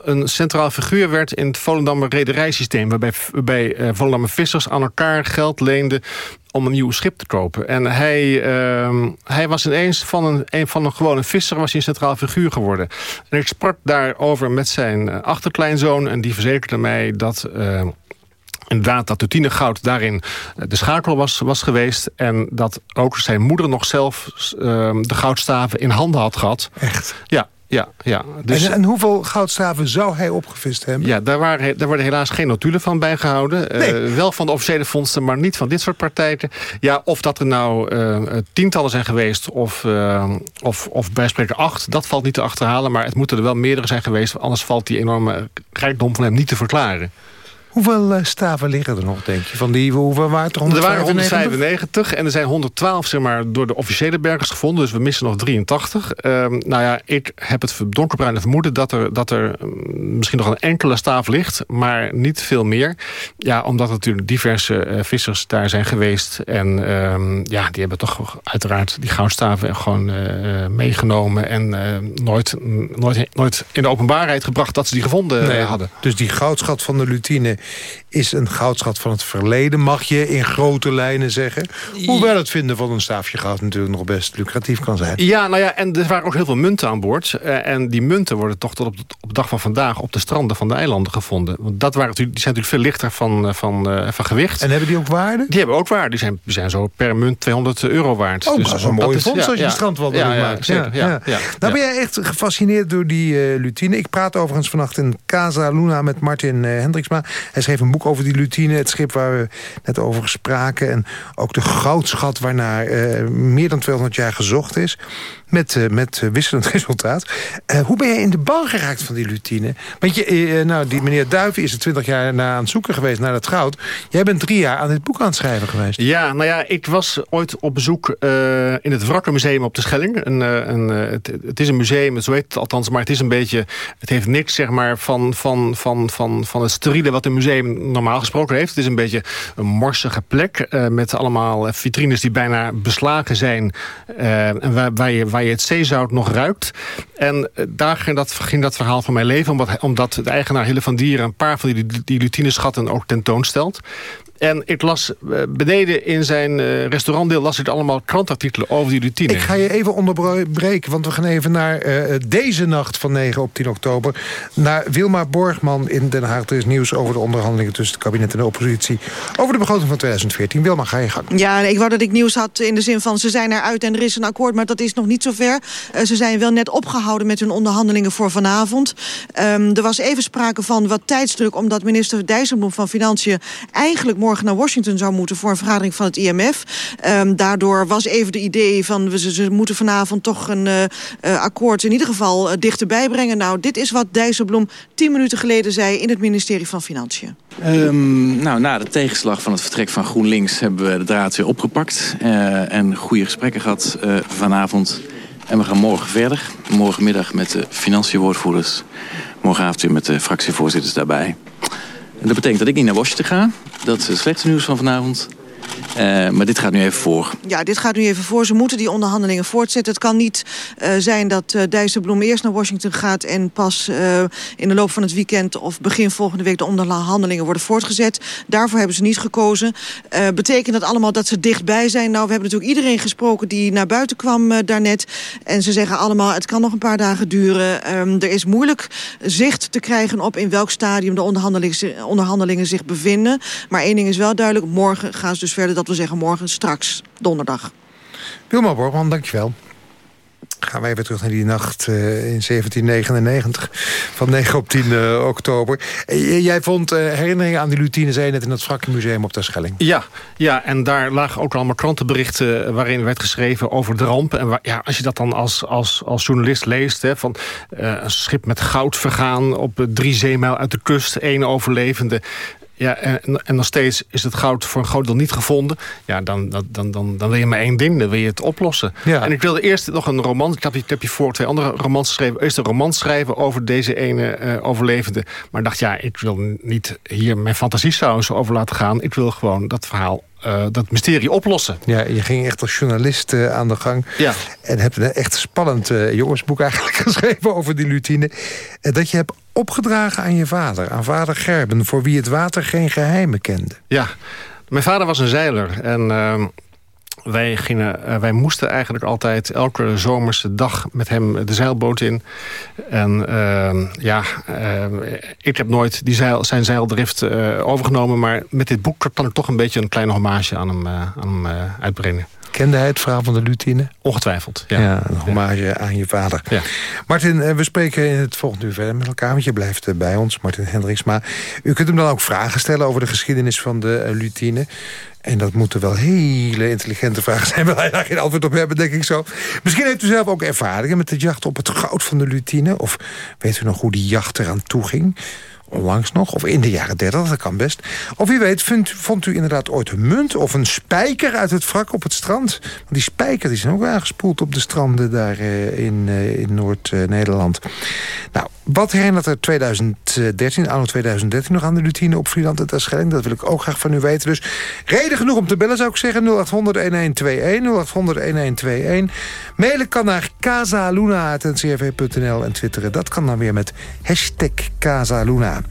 een centraal figuur werd in het Volendammer rederijsysteem... waarbij, waarbij uh, Volendammer vissers aan elkaar geld leenden om een nieuw schip te kopen. En hij, uh, hij was ineens van een, een, van een gewone visser... was hij een centraal figuur geworden. En ik sprak daarover met zijn uh, achterkleinzoon... en die verzekerde mij dat... Uh, inderdaad dat goud daarin de schakel was, was geweest... en dat ook zijn moeder nog zelf ehm, de goudstaven in handen had gehad. Echt? Ja, ja, ja. Dus, en, en, hoeveel goudstaven zou hij opgevist hebben? Ja, daar, waren, daar worden helaas geen notulen van bijgehouden. Nee. Uh, wel van de officiële vondsten, maar niet van dit soort partijen. Ja, of dat er nou uh, tientallen zijn geweest of, uh, of, of bij spreken acht... dat valt niet te achterhalen, maar het moeten er wel meerdere zijn geweest... anders valt die enorme rijkdom van hem niet te verklaren. Hoeveel uh, staven liggen er nog, denk je? Van die, hoeveel waren er? 195? Er waren 195 en er zijn 112 zeg maar, door de officiële bergers gevonden. Dus we missen nog 83. Uh, nou ja, ik heb het donkerbruine vermoeden dat er, dat er mm, misschien nog een enkele staaf ligt. Maar niet veel meer. Ja, omdat natuurlijk diverse uh, vissers daar zijn geweest. En uh, ja, die hebben toch uiteraard die goudstaven gewoon uh, meegenomen. En nooit, nooit, nooit in de openbaarheid gebracht dat ze die gevonden nee, hadden. Dus die goudschat van de lutine is een goudschat van het verleden, mag je in grote lijnen zeggen. Hoewel het vinden van een staafje goud natuurlijk nog best lucratief kan zijn. Ja, nou ja, en er waren ook heel veel munten aan boord. Uh, en die munten worden toch tot op de, op de dag van vandaag op de stranden van de eilanden gevonden. Want dat waren die zijn natuurlijk veel lichter van, eh, van, uh, van gewicht. En hebben die ook waarde? Die hebben ook waarde. Die zijn, die zijn zo per munt 200 euro waard. Oh, dus, dat is een mooie vondst als je ja, de strandwandeling ja, maakt. Ja, ja, ja, Nou ben jij echt gefascineerd door die uh, lutine. Ik praat overigens vannacht in Casa Luna met Martin Hendriksma. Hij schreef een boek over die lutine, het schip waar we net over spraken. En ook de goudschat waarnaar uh, meer dan 200 jaar gezocht is. Met, uh, met wisselend resultaat. Uh, hoe ben jij in de ban geraakt van die lutine? Want je, nou, die meneer Duiven is er 20 jaar na aan het zoeken geweest naar dat goud. Jij bent drie jaar aan dit boek aan het schrijven geweest. Ja, nou ja, ik was ooit op bezoek in het Wrakkenmuseum op de Schelling. Een, een, het, is een museum, zo heet het althans, maar het is een beetje... Het heeft niks, zeg maar, van, van, van, van, van het steriele wat een museum normaal gesproken heeft. Het is een beetje een morsige plek met allemaal vitrines die bijna beslagen zijn. En waar, waar, je, waar je het zeezout nog ruikt. En uh, daar ging dat, ging dat verhaal van mijn leven. Omdat, omdat de eigenaar Hille van Dieren een paar van die, die lutineschatten ook tentoonstelt. En ik las eh, beneden in zijn uh, restaurantdeel... las ik allemaal krantartikelen over die routine. Ik ga je even onderbreken, want we gaan even naar uh, deze nacht van 9 op 10 oktober... naar Wilma Borgman in Den Haag. Er is nieuws over de onderhandelingen tussen het kabinet en de oppositie... over de begroting van 2014. Wilma, ga je gang. Ja, ik wou dat ik nieuws had in de zin van... ze zijn eruit en er is een akkoord, maar dat is nog niet zover. Uh, ze zijn wel net opgehouden met hun onderhandelingen voor vanavond. Um, er was even sprake van wat tijdsdruk... omdat minister Dijsselbloem van Financiën eigenlijk morgen naar Washington zou moeten... voor een vergadering van het IMF. Um, daardoor was even de idee van... we ze, moeten vanavond toch een uh, uh, akkoord in ieder geval uh, dichterbij brengen. Nou, dit is wat Dijsselbloem tien minuten geleden zei... in het ministerie van Financiën. Um, nou, na de tegenslag van het vertrek van GroenLinks... hebben we de draad weer opgepakt. en goede gesprekken gehad vanavond... En we gaan morgen verder. Morgenmiddag met de financiënwoordvoerders. Morgenavond weer met de fractievoorzitters daarbij. En dat betekent dat ik niet naar Washington ga. Dat is het slechte nieuws van vanavond. Uh, maar dit gaat nu even voor. Ja, dit gaat nu even voor. Ze moeten die onderhandelingen voortzetten. Het kan niet uh, zijn dat uh, Dijsselbloem eerst naar Washington gaat... en pas in de loop van het weekend of begin volgende week... de onderhandelingen worden voortgezet. Daarvoor hebben ze niet gekozen. betekent dat allemaal dat ze dichtbij zijn? Nou, we hebben natuurlijk iedereen gesproken die naar buiten kwam daarnet. En ze zeggen allemaal, het kan nog een paar dagen duren. Um, er is moeilijk zicht te krijgen op in welk stadium... de onderhandelingen, onderhandelingen zich bevinden. Maar één ding is wel duidelijk. Morgen gaan ze dus verder dat we zeggen morgen straks, donderdag. Wilma Borgman, dankjewel. Gaan we even terug naar die nacht uh, in 1799 van 9 op 10 uh, eh, oktober. Uh, jij vond herinneringen aan die lutine, zei net, in het museum op Terschelling. Ja, ja, en daar lagen ook allemaal krantenberichten waarin werd geschreven over de ramp. En waar, ja, als je dat dan als, als, als journalist leest, hè, van een schip met goud vergaan op drie zeemijl uit de kust, één overlevende ja, en, en nog steeds is het goud voor een groot deel niet gevonden... ja, dan, dan, dan, dan, wil je maar één ding, dan wil je het oplossen. Ja. En ik wilde eerst nog een roman... ik heb, ik heb je voor twee andere romans geschreven... eerst een roman schrijven over deze ene eh, overlevende. Maar dacht, ja, ik wil niet hier mijn fantasiesaus over laten gaan. Ik wil gewoon dat verhaal uh, dat mysterie oplossen. Ja, je ging echt als journalist uh, aan de gang. Ja. En hebt een echt spannend uh, jongensboek eigenlijk geschreven over die lutine. dat je hebt opgedragen aan je vader, aan vader Gerben... voor wie het water geen geheimen kende. Ja, mijn vader was een zeiler en ehm, wij, gingen, uh, wij moesten eigenlijk altijd elke zomerse dag met hem de zeilboot in. En uh, ja, uh, ik heb nooit die zeil, zijn zeildrift overgenomen... maar met dit boek kan ik toch een beetje een kleine hommage aan hem, aan hem uitbrengen. Kende hij het verhaal van de lutine? Ongetwijfeld, ja. ja een hommage ja. aan je vader. Ja. Martin, we spreken in het volgende uur verder met elkaar... want je blijft bij ons, Martin Hendriksma. U kunt hem dan ook vragen stellen over de geschiedenis van de lutine... En dat moeten wel hele intelligente vragen zijn... waar wij daar geen antwoord op hebben, denk ik zo. Misschien heeft u zelf ook ervaringen met de jacht op het goud van de lutine... of weet u nog hoe die jacht eraan toe ging onlangs nog, of in de jaren 30, dat kan best. Of wie weet, vindt, vond u inderdaad ooit een munt of een spijker uit het wrak op het strand? Want die spijker die zijn ook aangespoeld op de stranden daar uh, in, uh, in Noord-Nederland. nou, wat herinnert er 2013, anno 2013 nog aan de lutine op Vlieland en Terschelling? Dat wil ik ook graag van u weten. Dus reden genoeg om te bellen zou ik zeggen. 0800-1121, 0800-1121. Mailen kan naar casaluna.ncrv.nl en twitteren. Dat kan dan weer met hashtag Casaluna.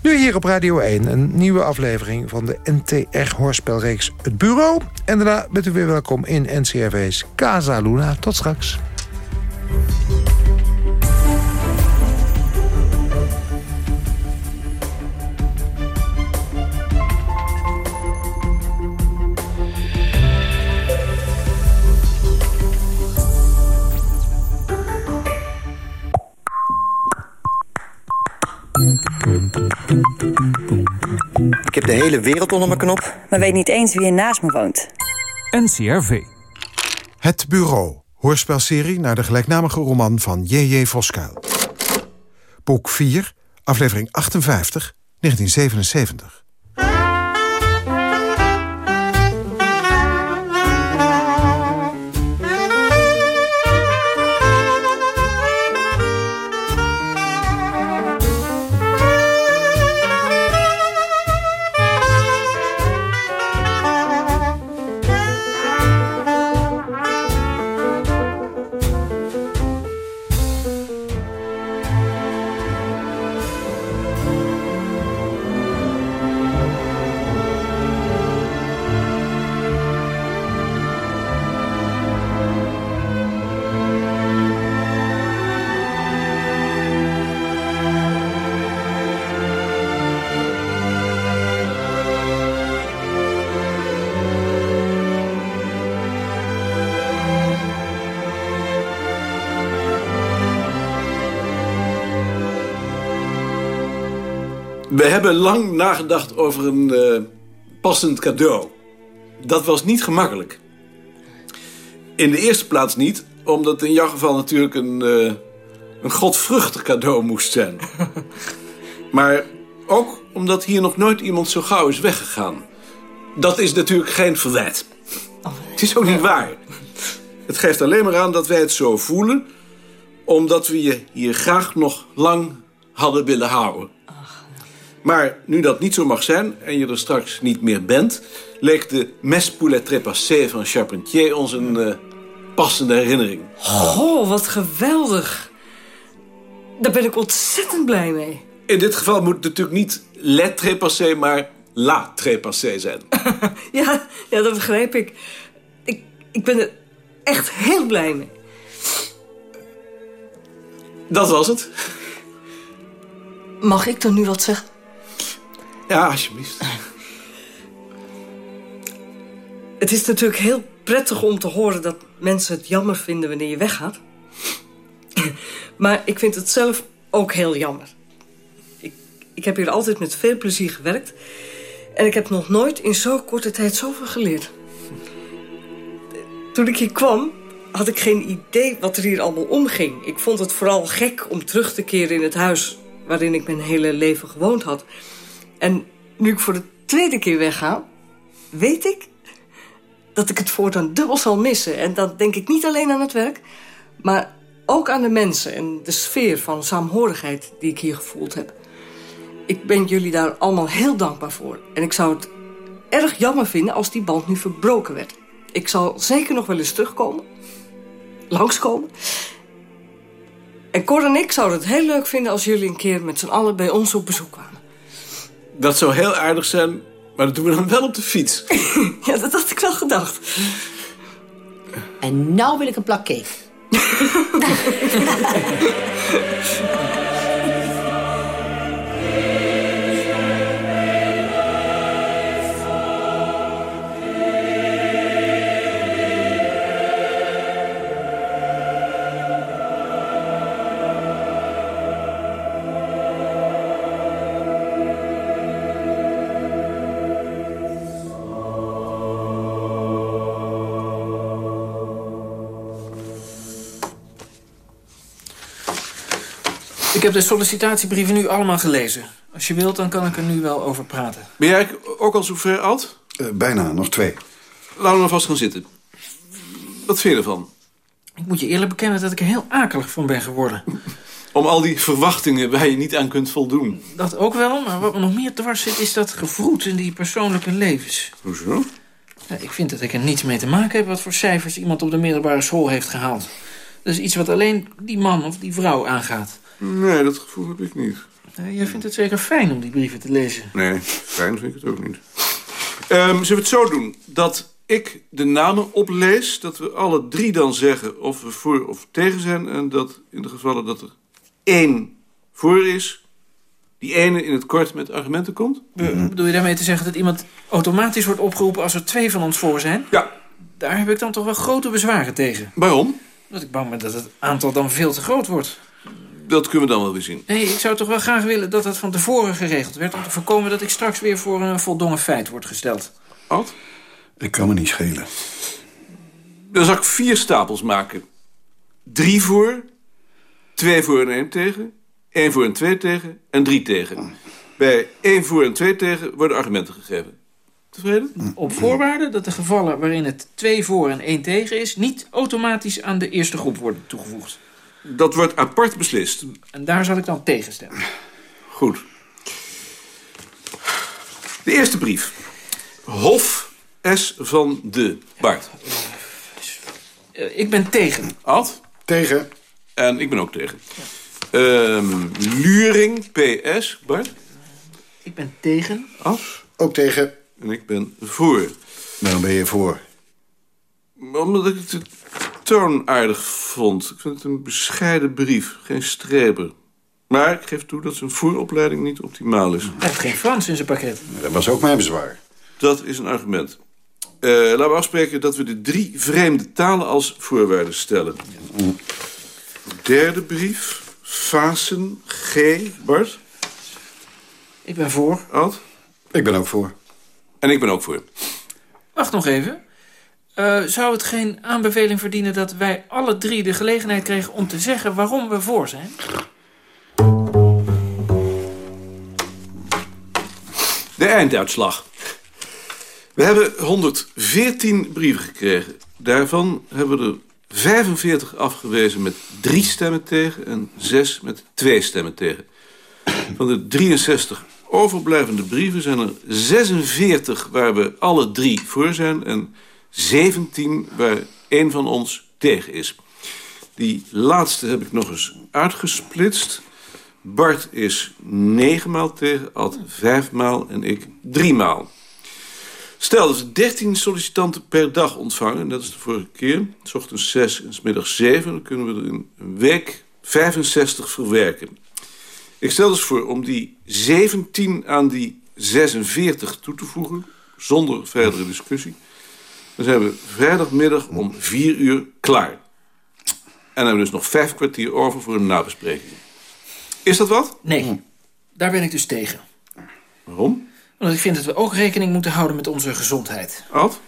Nu hier op Radio 1 een nieuwe aflevering van de NTR-hoorspelreeks Het Bureau. En daarna bent u weer welkom in NCRV's Casa Luna. Tot straks. Hele wereld onder mijn knop. Maar weet niet eens wie er naast me woont. NCRV. Het Bureau. Hoorspelserie naar de gelijknamige roman van J.J. Voskuil. Boek 4, aflevering 58, 1977. Hebben lang nagedacht over een uh, passend cadeau. Dat was niet gemakkelijk. In de eerste plaats niet, omdat in jouw geval natuurlijk een, uh, een godvruchtig cadeau moest zijn. maar ook omdat hier nog nooit iemand zo gauw is weggegaan. Dat is natuurlijk geen verwijt. Het is ook niet waar. Het geeft alleen maar aan dat wij het zo voelen... omdat we je hier graag nog lang hadden willen houden. Maar nu dat niet zo mag zijn en je er straks niet meer bent... leek de Mes Trépassé van Charpentier ons een uh, passende herinnering. Oh, wat geweldig. Daar ben ik ontzettend blij mee. In dit geval moet het natuurlijk niet Le Trépassé, maar La Trépassé zijn. ja, ja, dat begrijp ik. ik. Ik ben er echt heel blij mee. Dat was het. Mag ik dan nu wat zeggen? Ja, alsjeblieft. Het is natuurlijk heel prettig om te horen dat mensen het jammer vinden wanneer je weggaat. maar ik vind het zelf ook heel jammer. Ik, ik heb hier altijd met veel plezier gewerkt. En ik heb nog nooit in zo'n korte tijd zoveel geleerd. Toen ik hier kwam, had ik geen idee wat er hier allemaal omging. Ik vond het vooral gek om terug te keren in het huis... waarin ik mijn hele leven gewoond had... En nu ik voor de tweede keer wegga... weet ik dat ik het voortaan dubbel zal missen. En dan denk ik niet alleen aan het werk... maar ook aan de mensen en de sfeer van saamhorigheid die ik hier gevoeld heb. Ik ben jullie daar allemaal heel dankbaar voor. En ik zou het erg jammer vinden als die band nu verbroken werd. Ik zal zeker nog wel eens terugkomen. Langskomen. En Cor en ik zouden het heel leuk vinden als jullie een keer met z'n allen bij ons op bezoek kwamen. Dat zou heel aardig zijn, maar dat doen we dan wel op de fiets. ja, dat had ik wel gedacht. En nou wil ik een plak cake. heb de sollicitatiebrieven nu allemaal gelezen. Als je wilt, dan kan ik er nu wel over praten. Ben jij ook al zover, Ad? Uh, bijna, nog twee. Laten we maar vast gaan zitten. Wat vind je ervan? Ik moet je eerlijk bekennen dat ik er heel akelig van ben geworden. Om al die verwachtingen waar je niet aan kunt voldoen. Dat ook wel, maar wat me nog meer dwars zit... is dat gevroed in die persoonlijke levens. Hoezo? Ja, ik vind dat ik er niets mee te maken heb... wat voor cijfers iemand op de middelbare school heeft gehaald. Dat is iets wat alleen die man of die vrouw aangaat. Nee, dat gevoel heb ik niet. Uh, jij vindt het zeker fijn om die brieven te lezen? Nee, fijn vind ik het ook niet. Um, zullen we het zo doen? Dat ik de namen oplees, dat we alle drie dan zeggen of we voor of tegen zijn... en dat in de gevallen dat er één voor is, die ene in het kort met argumenten komt? Be bedoel je daarmee te zeggen dat iemand automatisch wordt opgeroepen... als er twee van ons voor zijn? Ja. Daar heb ik dan toch wel grote bezwaren tegen. Waarom? Dat ik bang ben dat het aantal dan veel te groot wordt. Dat kunnen we dan wel weer zien. Nee, ik zou toch wel graag willen dat dat van tevoren geregeld werd... om te voorkomen dat ik straks weer voor een voldongen feit word gesteld. Wat? Ik kan me niet schelen. Dan zal ik vier stapels maken. Drie voor, twee voor en één tegen... één voor en twee tegen en drie tegen. Bij één voor en twee tegen worden argumenten gegeven. Tevreden? Op voorwaarde dat de gevallen waarin het twee voor en één tegen is... niet automatisch aan de eerste groep worden toegevoegd. Dat wordt apart beslist. En daar zal ik dan tegen stemmen. Goed. De eerste brief. Hof S. van de Bart. Uh, ik ben tegen. Ad? Tegen. En ik ben ook tegen. Ja. Um, Luring PS. Bart? Ik ben tegen. Af? Ook tegen. En ik ben voor. Waarom ben je voor? Omdat ik het toon aardig vond. Ik vind het een bescheiden brief, geen streber. Maar ik geef toe dat zijn vooropleiding niet optimaal is. Hij heeft geen Frans in zijn pakket. Dat was ook mijn bezwaar. Dat is een argument. Uh, laten we afspreken dat we de drie vreemde talen als voorwaarden stellen. Derde brief, Fasen, G, Bart? Ik ben voor. Ad? Ik ben ook voor. En ik ben ook voor. Wacht nog even. Uh, zou het geen aanbeveling verdienen dat wij alle drie de gelegenheid kregen om te zeggen waarom we voor zijn? De einduitslag. We hebben 114 brieven gekregen. Daarvan hebben we er 45 afgewezen met drie stemmen tegen en zes met twee stemmen tegen. Van de 63 overblijvende brieven zijn er 46 waar we alle drie voor zijn... en 17 waar één van ons tegen is. Die laatste heb ik nog eens uitgesplitst. Bart is negen maal tegen, Ad vijf maal en ik drie maal. Stel dat we 13 sollicitanten per dag ontvangen, dat is de vorige keer. S ochtends 6 en s middags 7, dan kunnen we er in een week 65 verwerken. Ik stel dus voor om die 17 aan die 46 toe te voegen, zonder verdere discussie. Dan zijn we vrijdagmiddag om 4 uur klaar. En dan hebben we dus nog vijf kwartier over voor een nabespreking. Is dat wat? Nee, daar ben ik dus tegen. Waarom? Want ik vind dat we ook rekening moeten houden met onze gezondheid. Wat?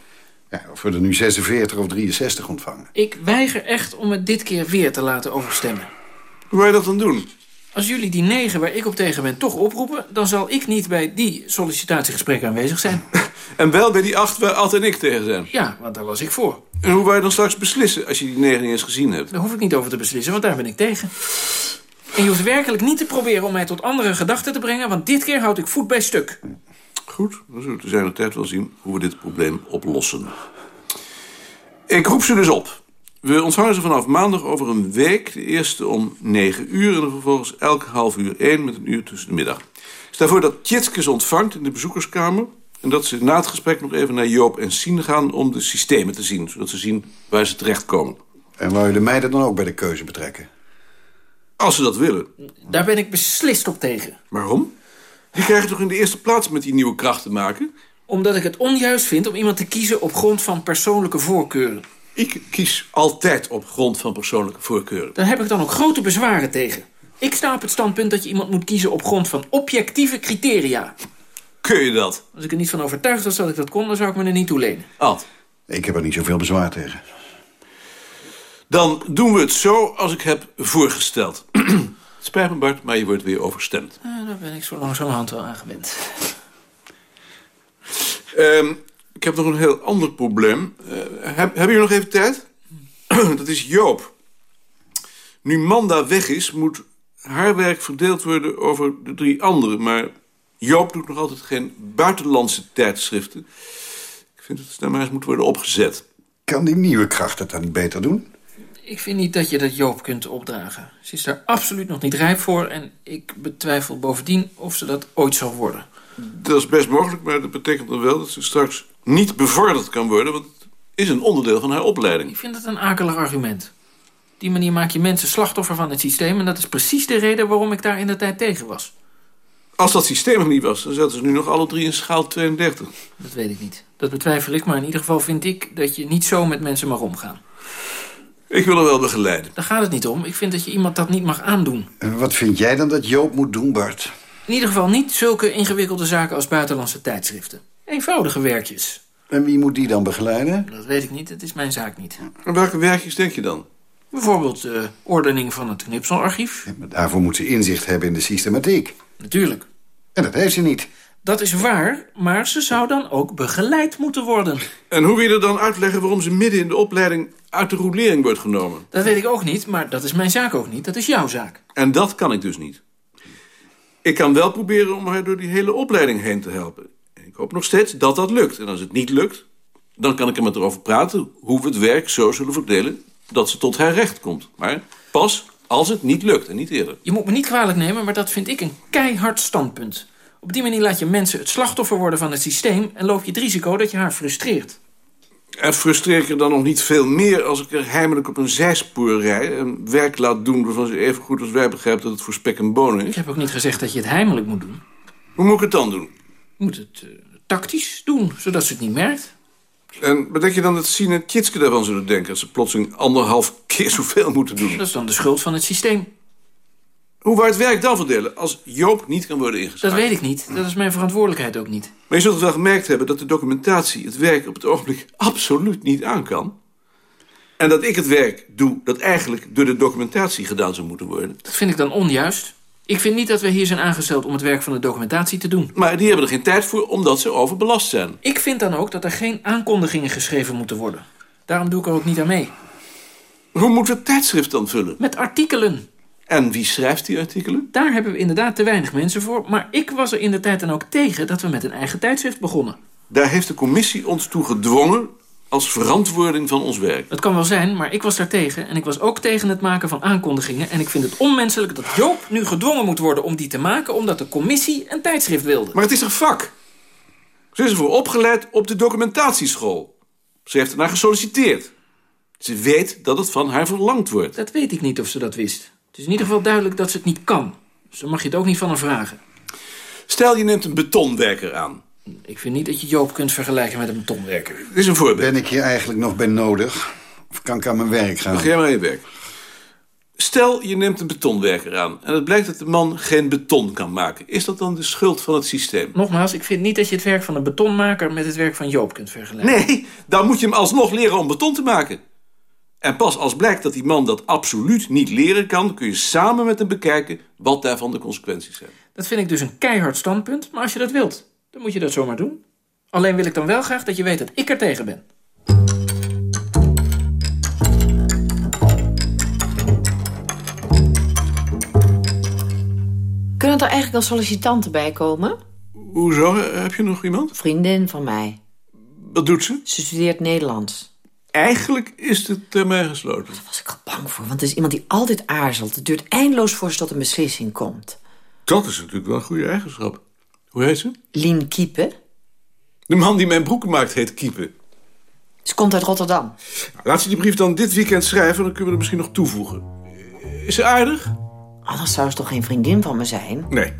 Ja, of we er nu 46 of 63 ontvangen. Ik weiger echt om het dit keer weer te laten overstemmen. Hoe wil je dat dan doen? Als jullie die negen waar ik op tegen ben toch oproepen... dan zal ik niet bij die sollicitatiegesprekken aanwezig zijn. En wel bij die acht waar Ad en ik tegen zijn. Ja, want daar was ik voor. En hoe wou je dan straks beslissen als je die negen niet eens gezien hebt? Daar hoef ik niet over te beslissen, want daar ben ik tegen. En je hoeft werkelijk niet te proberen om mij tot andere gedachten te brengen... want dit keer houd ik voet bij stuk. Goed, dan zullen we te zijn tijd wel zien hoe we dit probleem oplossen. Ik roep ze dus op. We ontvangen ze vanaf maandag over een week. De eerste om 9 uur en dan vervolgens elk half uur één met een uur tussen de middag. Ik stel voor dat Tjitske ze ontvangt in de bezoekerskamer... en dat ze na het gesprek nog even naar Joop en Sien gaan... om de systemen te zien, zodat ze zien waar ze terechtkomen. En wou je de meiden dan ook bij de keuze betrekken? Als ze dat willen. Daar ben ik beslist op tegen. Waarom? Die krijgen toch in de eerste plaats met die nieuwe kracht te maken? Omdat ik het onjuist vind om iemand te kiezen op grond van persoonlijke voorkeuren. Ik kies altijd op grond van persoonlijke voorkeuren. Daar heb ik dan ook grote bezwaren tegen. Ik sta op het standpunt dat je iemand moet kiezen op grond van objectieve criteria. Kun je dat? Als ik er niet van overtuigd was dat ik dat kon, dan zou ik me er niet toe lenen. Ad. Ik heb er niet zoveel bezwaar tegen. Dan doen we het zo als ik heb voorgesteld. spijt me Bart, maar je wordt weer overstemd. Eh, daar ben ik zo langzamerhand wel aan gewend. Ehm, ik heb nog een heel ander probleem. Uh, heb, hebben jullie nog even tijd? dat is Joop. Nu Manda weg is, moet haar werk verdeeld worden over de drie anderen. Maar Joop doet nog altijd geen buitenlandse tijdschriften. Ik vind dat het nou maar eens moet worden opgezet. Kan die nieuwe kracht het dan niet beter doen? Ik vind niet dat je dat Joop kunt opdragen. Ze is daar absoluut nog niet rijp voor... en ik betwijfel bovendien of ze dat ooit zal worden. Dat is best mogelijk, maar dat betekent dan wel... dat ze straks niet bevorderd kan worden... want het is een onderdeel van haar opleiding. Ik vind het een akelig argument. Op die manier maak je mensen slachtoffer van het systeem... en dat is precies de reden waarom ik daar in de tijd tegen was. Als dat systeem er niet was, dan zaten ze nu nog alle drie in schaal 32. Dat weet ik niet. Dat betwijfel ik, maar in ieder geval vind ik... dat je niet zo met mensen mag omgaan. Ik wil er wel begeleiden. Daar gaat het niet om. Ik vind dat je iemand dat niet mag aandoen. En wat vind jij dan dat Joop moet doen, Bart? In ieder geval niet zulke ingewikkelde zaken als buitenlandse tijdschriften. Eenvoudige werkjes. En wie moet die dan begeleiden? Dat weet ik niet. Het is mijn zaak niet. En welke werkjes denk je dan? Bijvoorbeeld de ordening van het knipselarchief. Ja, maar daarvoor moet ze inzicht hebben in de systematiek. Natuurlijk. En dat heeft ze niet. Dat is waar, maar ze zou dan ook begeleid moeten worden. En hoe wil je er dan uitleggen waarom ze midden in de opleiding uit de roelering wordt genomen? Dat weet ik ook niet, maar dat is mijn zaak ook niet. Dat is jouw zaak. En dat kan ik dus niet. Ik kan wel proberen om haar door die hele opleiding heen te helpen. Hoop nog steeds dat dat lukt. En als het niet lukt, dan kan ik er met haar over praten... hoe we het werk zo zullen verdelen dat ze tot haar recht komt. Maar pas als het niet lukt en niet eerder. Je moet me niet kwalijk nemen, maar dat vind ik een keihard standpunt. Op die manier laat je mensen het slachtoffer worden van het systeem... en loop je het risico dat je haar frustreert. En frustreer ik er dan nog niet veel meer als ik er heimelijk op een zijspoor rij... en werk laat doen waarvan ze even goed als wij begrijpen dat het voor spek en bonen is? Ik heb ook niet gezegd dat je het heimelijk moet doen. Hoe moet ik het dan doen? Je moet het uh, tactisch doen, zodat ze het niet merkt. En bedenk je dan dat Sien en Tjitske daarvan zullen denken... als ze plotseling anderhalf keer zoveel moeten doen? Dat is dan de schuld van het systeem. Hoe wij het werk dan verdelen als Joop niet kan worden ingeschakeld? Dat weet ik niet. Dat is mijn verantwoordelijkheid ook niet. Maar je zult het wel gemerkt hebben dat de documentatie het werk op het ogenblik absoluut niet aan kan. En dat ik het werk doe dat eigenlijk door de documentatie gedaan zou moeten worden. Dat vind ik dan onjuist. Ik vind niet dat we hier zijn aangesteld om het werk van de documentatie te doen. Maar die hebben er geen tijd voor omdat ze overbelast zijn. Ik vind dan ook dat er geen aankondigingen geschreven moeten worden. Daarom doe ik er ook niet aan mee. Hoe moet het tijdschrift dan vullen? Met artikelen. En wie schrijft die artikelen? Daar hebben we inderdaad te weinig mensen voor. Maar ik was er in de tijd dan ook tegen dat we met een eigen tijdschrift begonnen. Daar heeft de commissie ons toe gedwongen als verantwoording van ons werk. Dat kan wel zijn, maar ik was daar tegen. En ik was ook tegen het maken van aankondigingen. En ik vind het onmenselijk dat Joop nu gedwongen moet worden om die te maken... omdat de commissie een tijdschrift wilde. Maar het is een vak. Ze is ervoor opgeleid op de documentatieschool. Ze heeft ernaar gesolliciteerd. Ze weet dat het van haar verlangd wordt. Dat weet ik niet of ze dat wist. Het is in ieder geval duidelijk dat ze het niet kan. Dus dan mag je het ook niet van haar vragen. Stel, je neemt een betonwerker aan. Ik vind niet dat je Joop kunt vergelijken met een betonwerker. Dit is een voorbeeld. Ben ik hier eigenlijk nog bij nodig? Of kan ik aan mijn werk gaan? Begin maar aan je werk. Stel, je neemt een betonwerker aan... en het blijkt dat de man geen beton kan maken. Is dat dan de schuld van het systeem? Nogmaals, ik vind niet dat je het werk van een betonmaker... met het werk van Joop kunt vergelijken. Nee, dan moet je hem alsnog leren om beton te maken. En pas als blijkt dat die man dat absoluut niet leren kan... kun je samen met hem bekijken wat daarvan de consequenties zijn. Dat vind ik dus een keihard standpunt, maar als je dat wilt, dan moet je dat zomaar doen. Alleen wil ik dan wel graag dat je weet dat ik er tegen ben. Kunnen er eigenlijk al sollicitanten bij komen? Hoezo? Heb je nog iemand? Vriendin van mij. Wat doet ze? Ze studeert Nederlands. Eigenlijk is de termijn gesloten. Daar was ik al bang voor, want het is iemand die altijd aarzelt. Het duurt eindeloos voor ze tot een beslissing komt. Dat is natuurlijk wel een goede eigenschap. Hoe heet ze? Lien Kiepe. De man die mijn broeken maakt heet Kiepe. Ze komt uit Rotterdam. Nou, laat ze die brief dan dit weekend schrijven... dan kunnen we er misschien nog toevoegen. Is ze aardig? Anders zou ze toch geen vriendin van me zijn? Nee.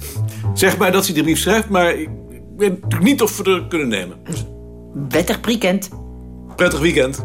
Zeg maar dat ze die brief schrijft, maar ik weet natuurlijk niet of we er kunnen nemen. Wettig weekend. Prettig weekend.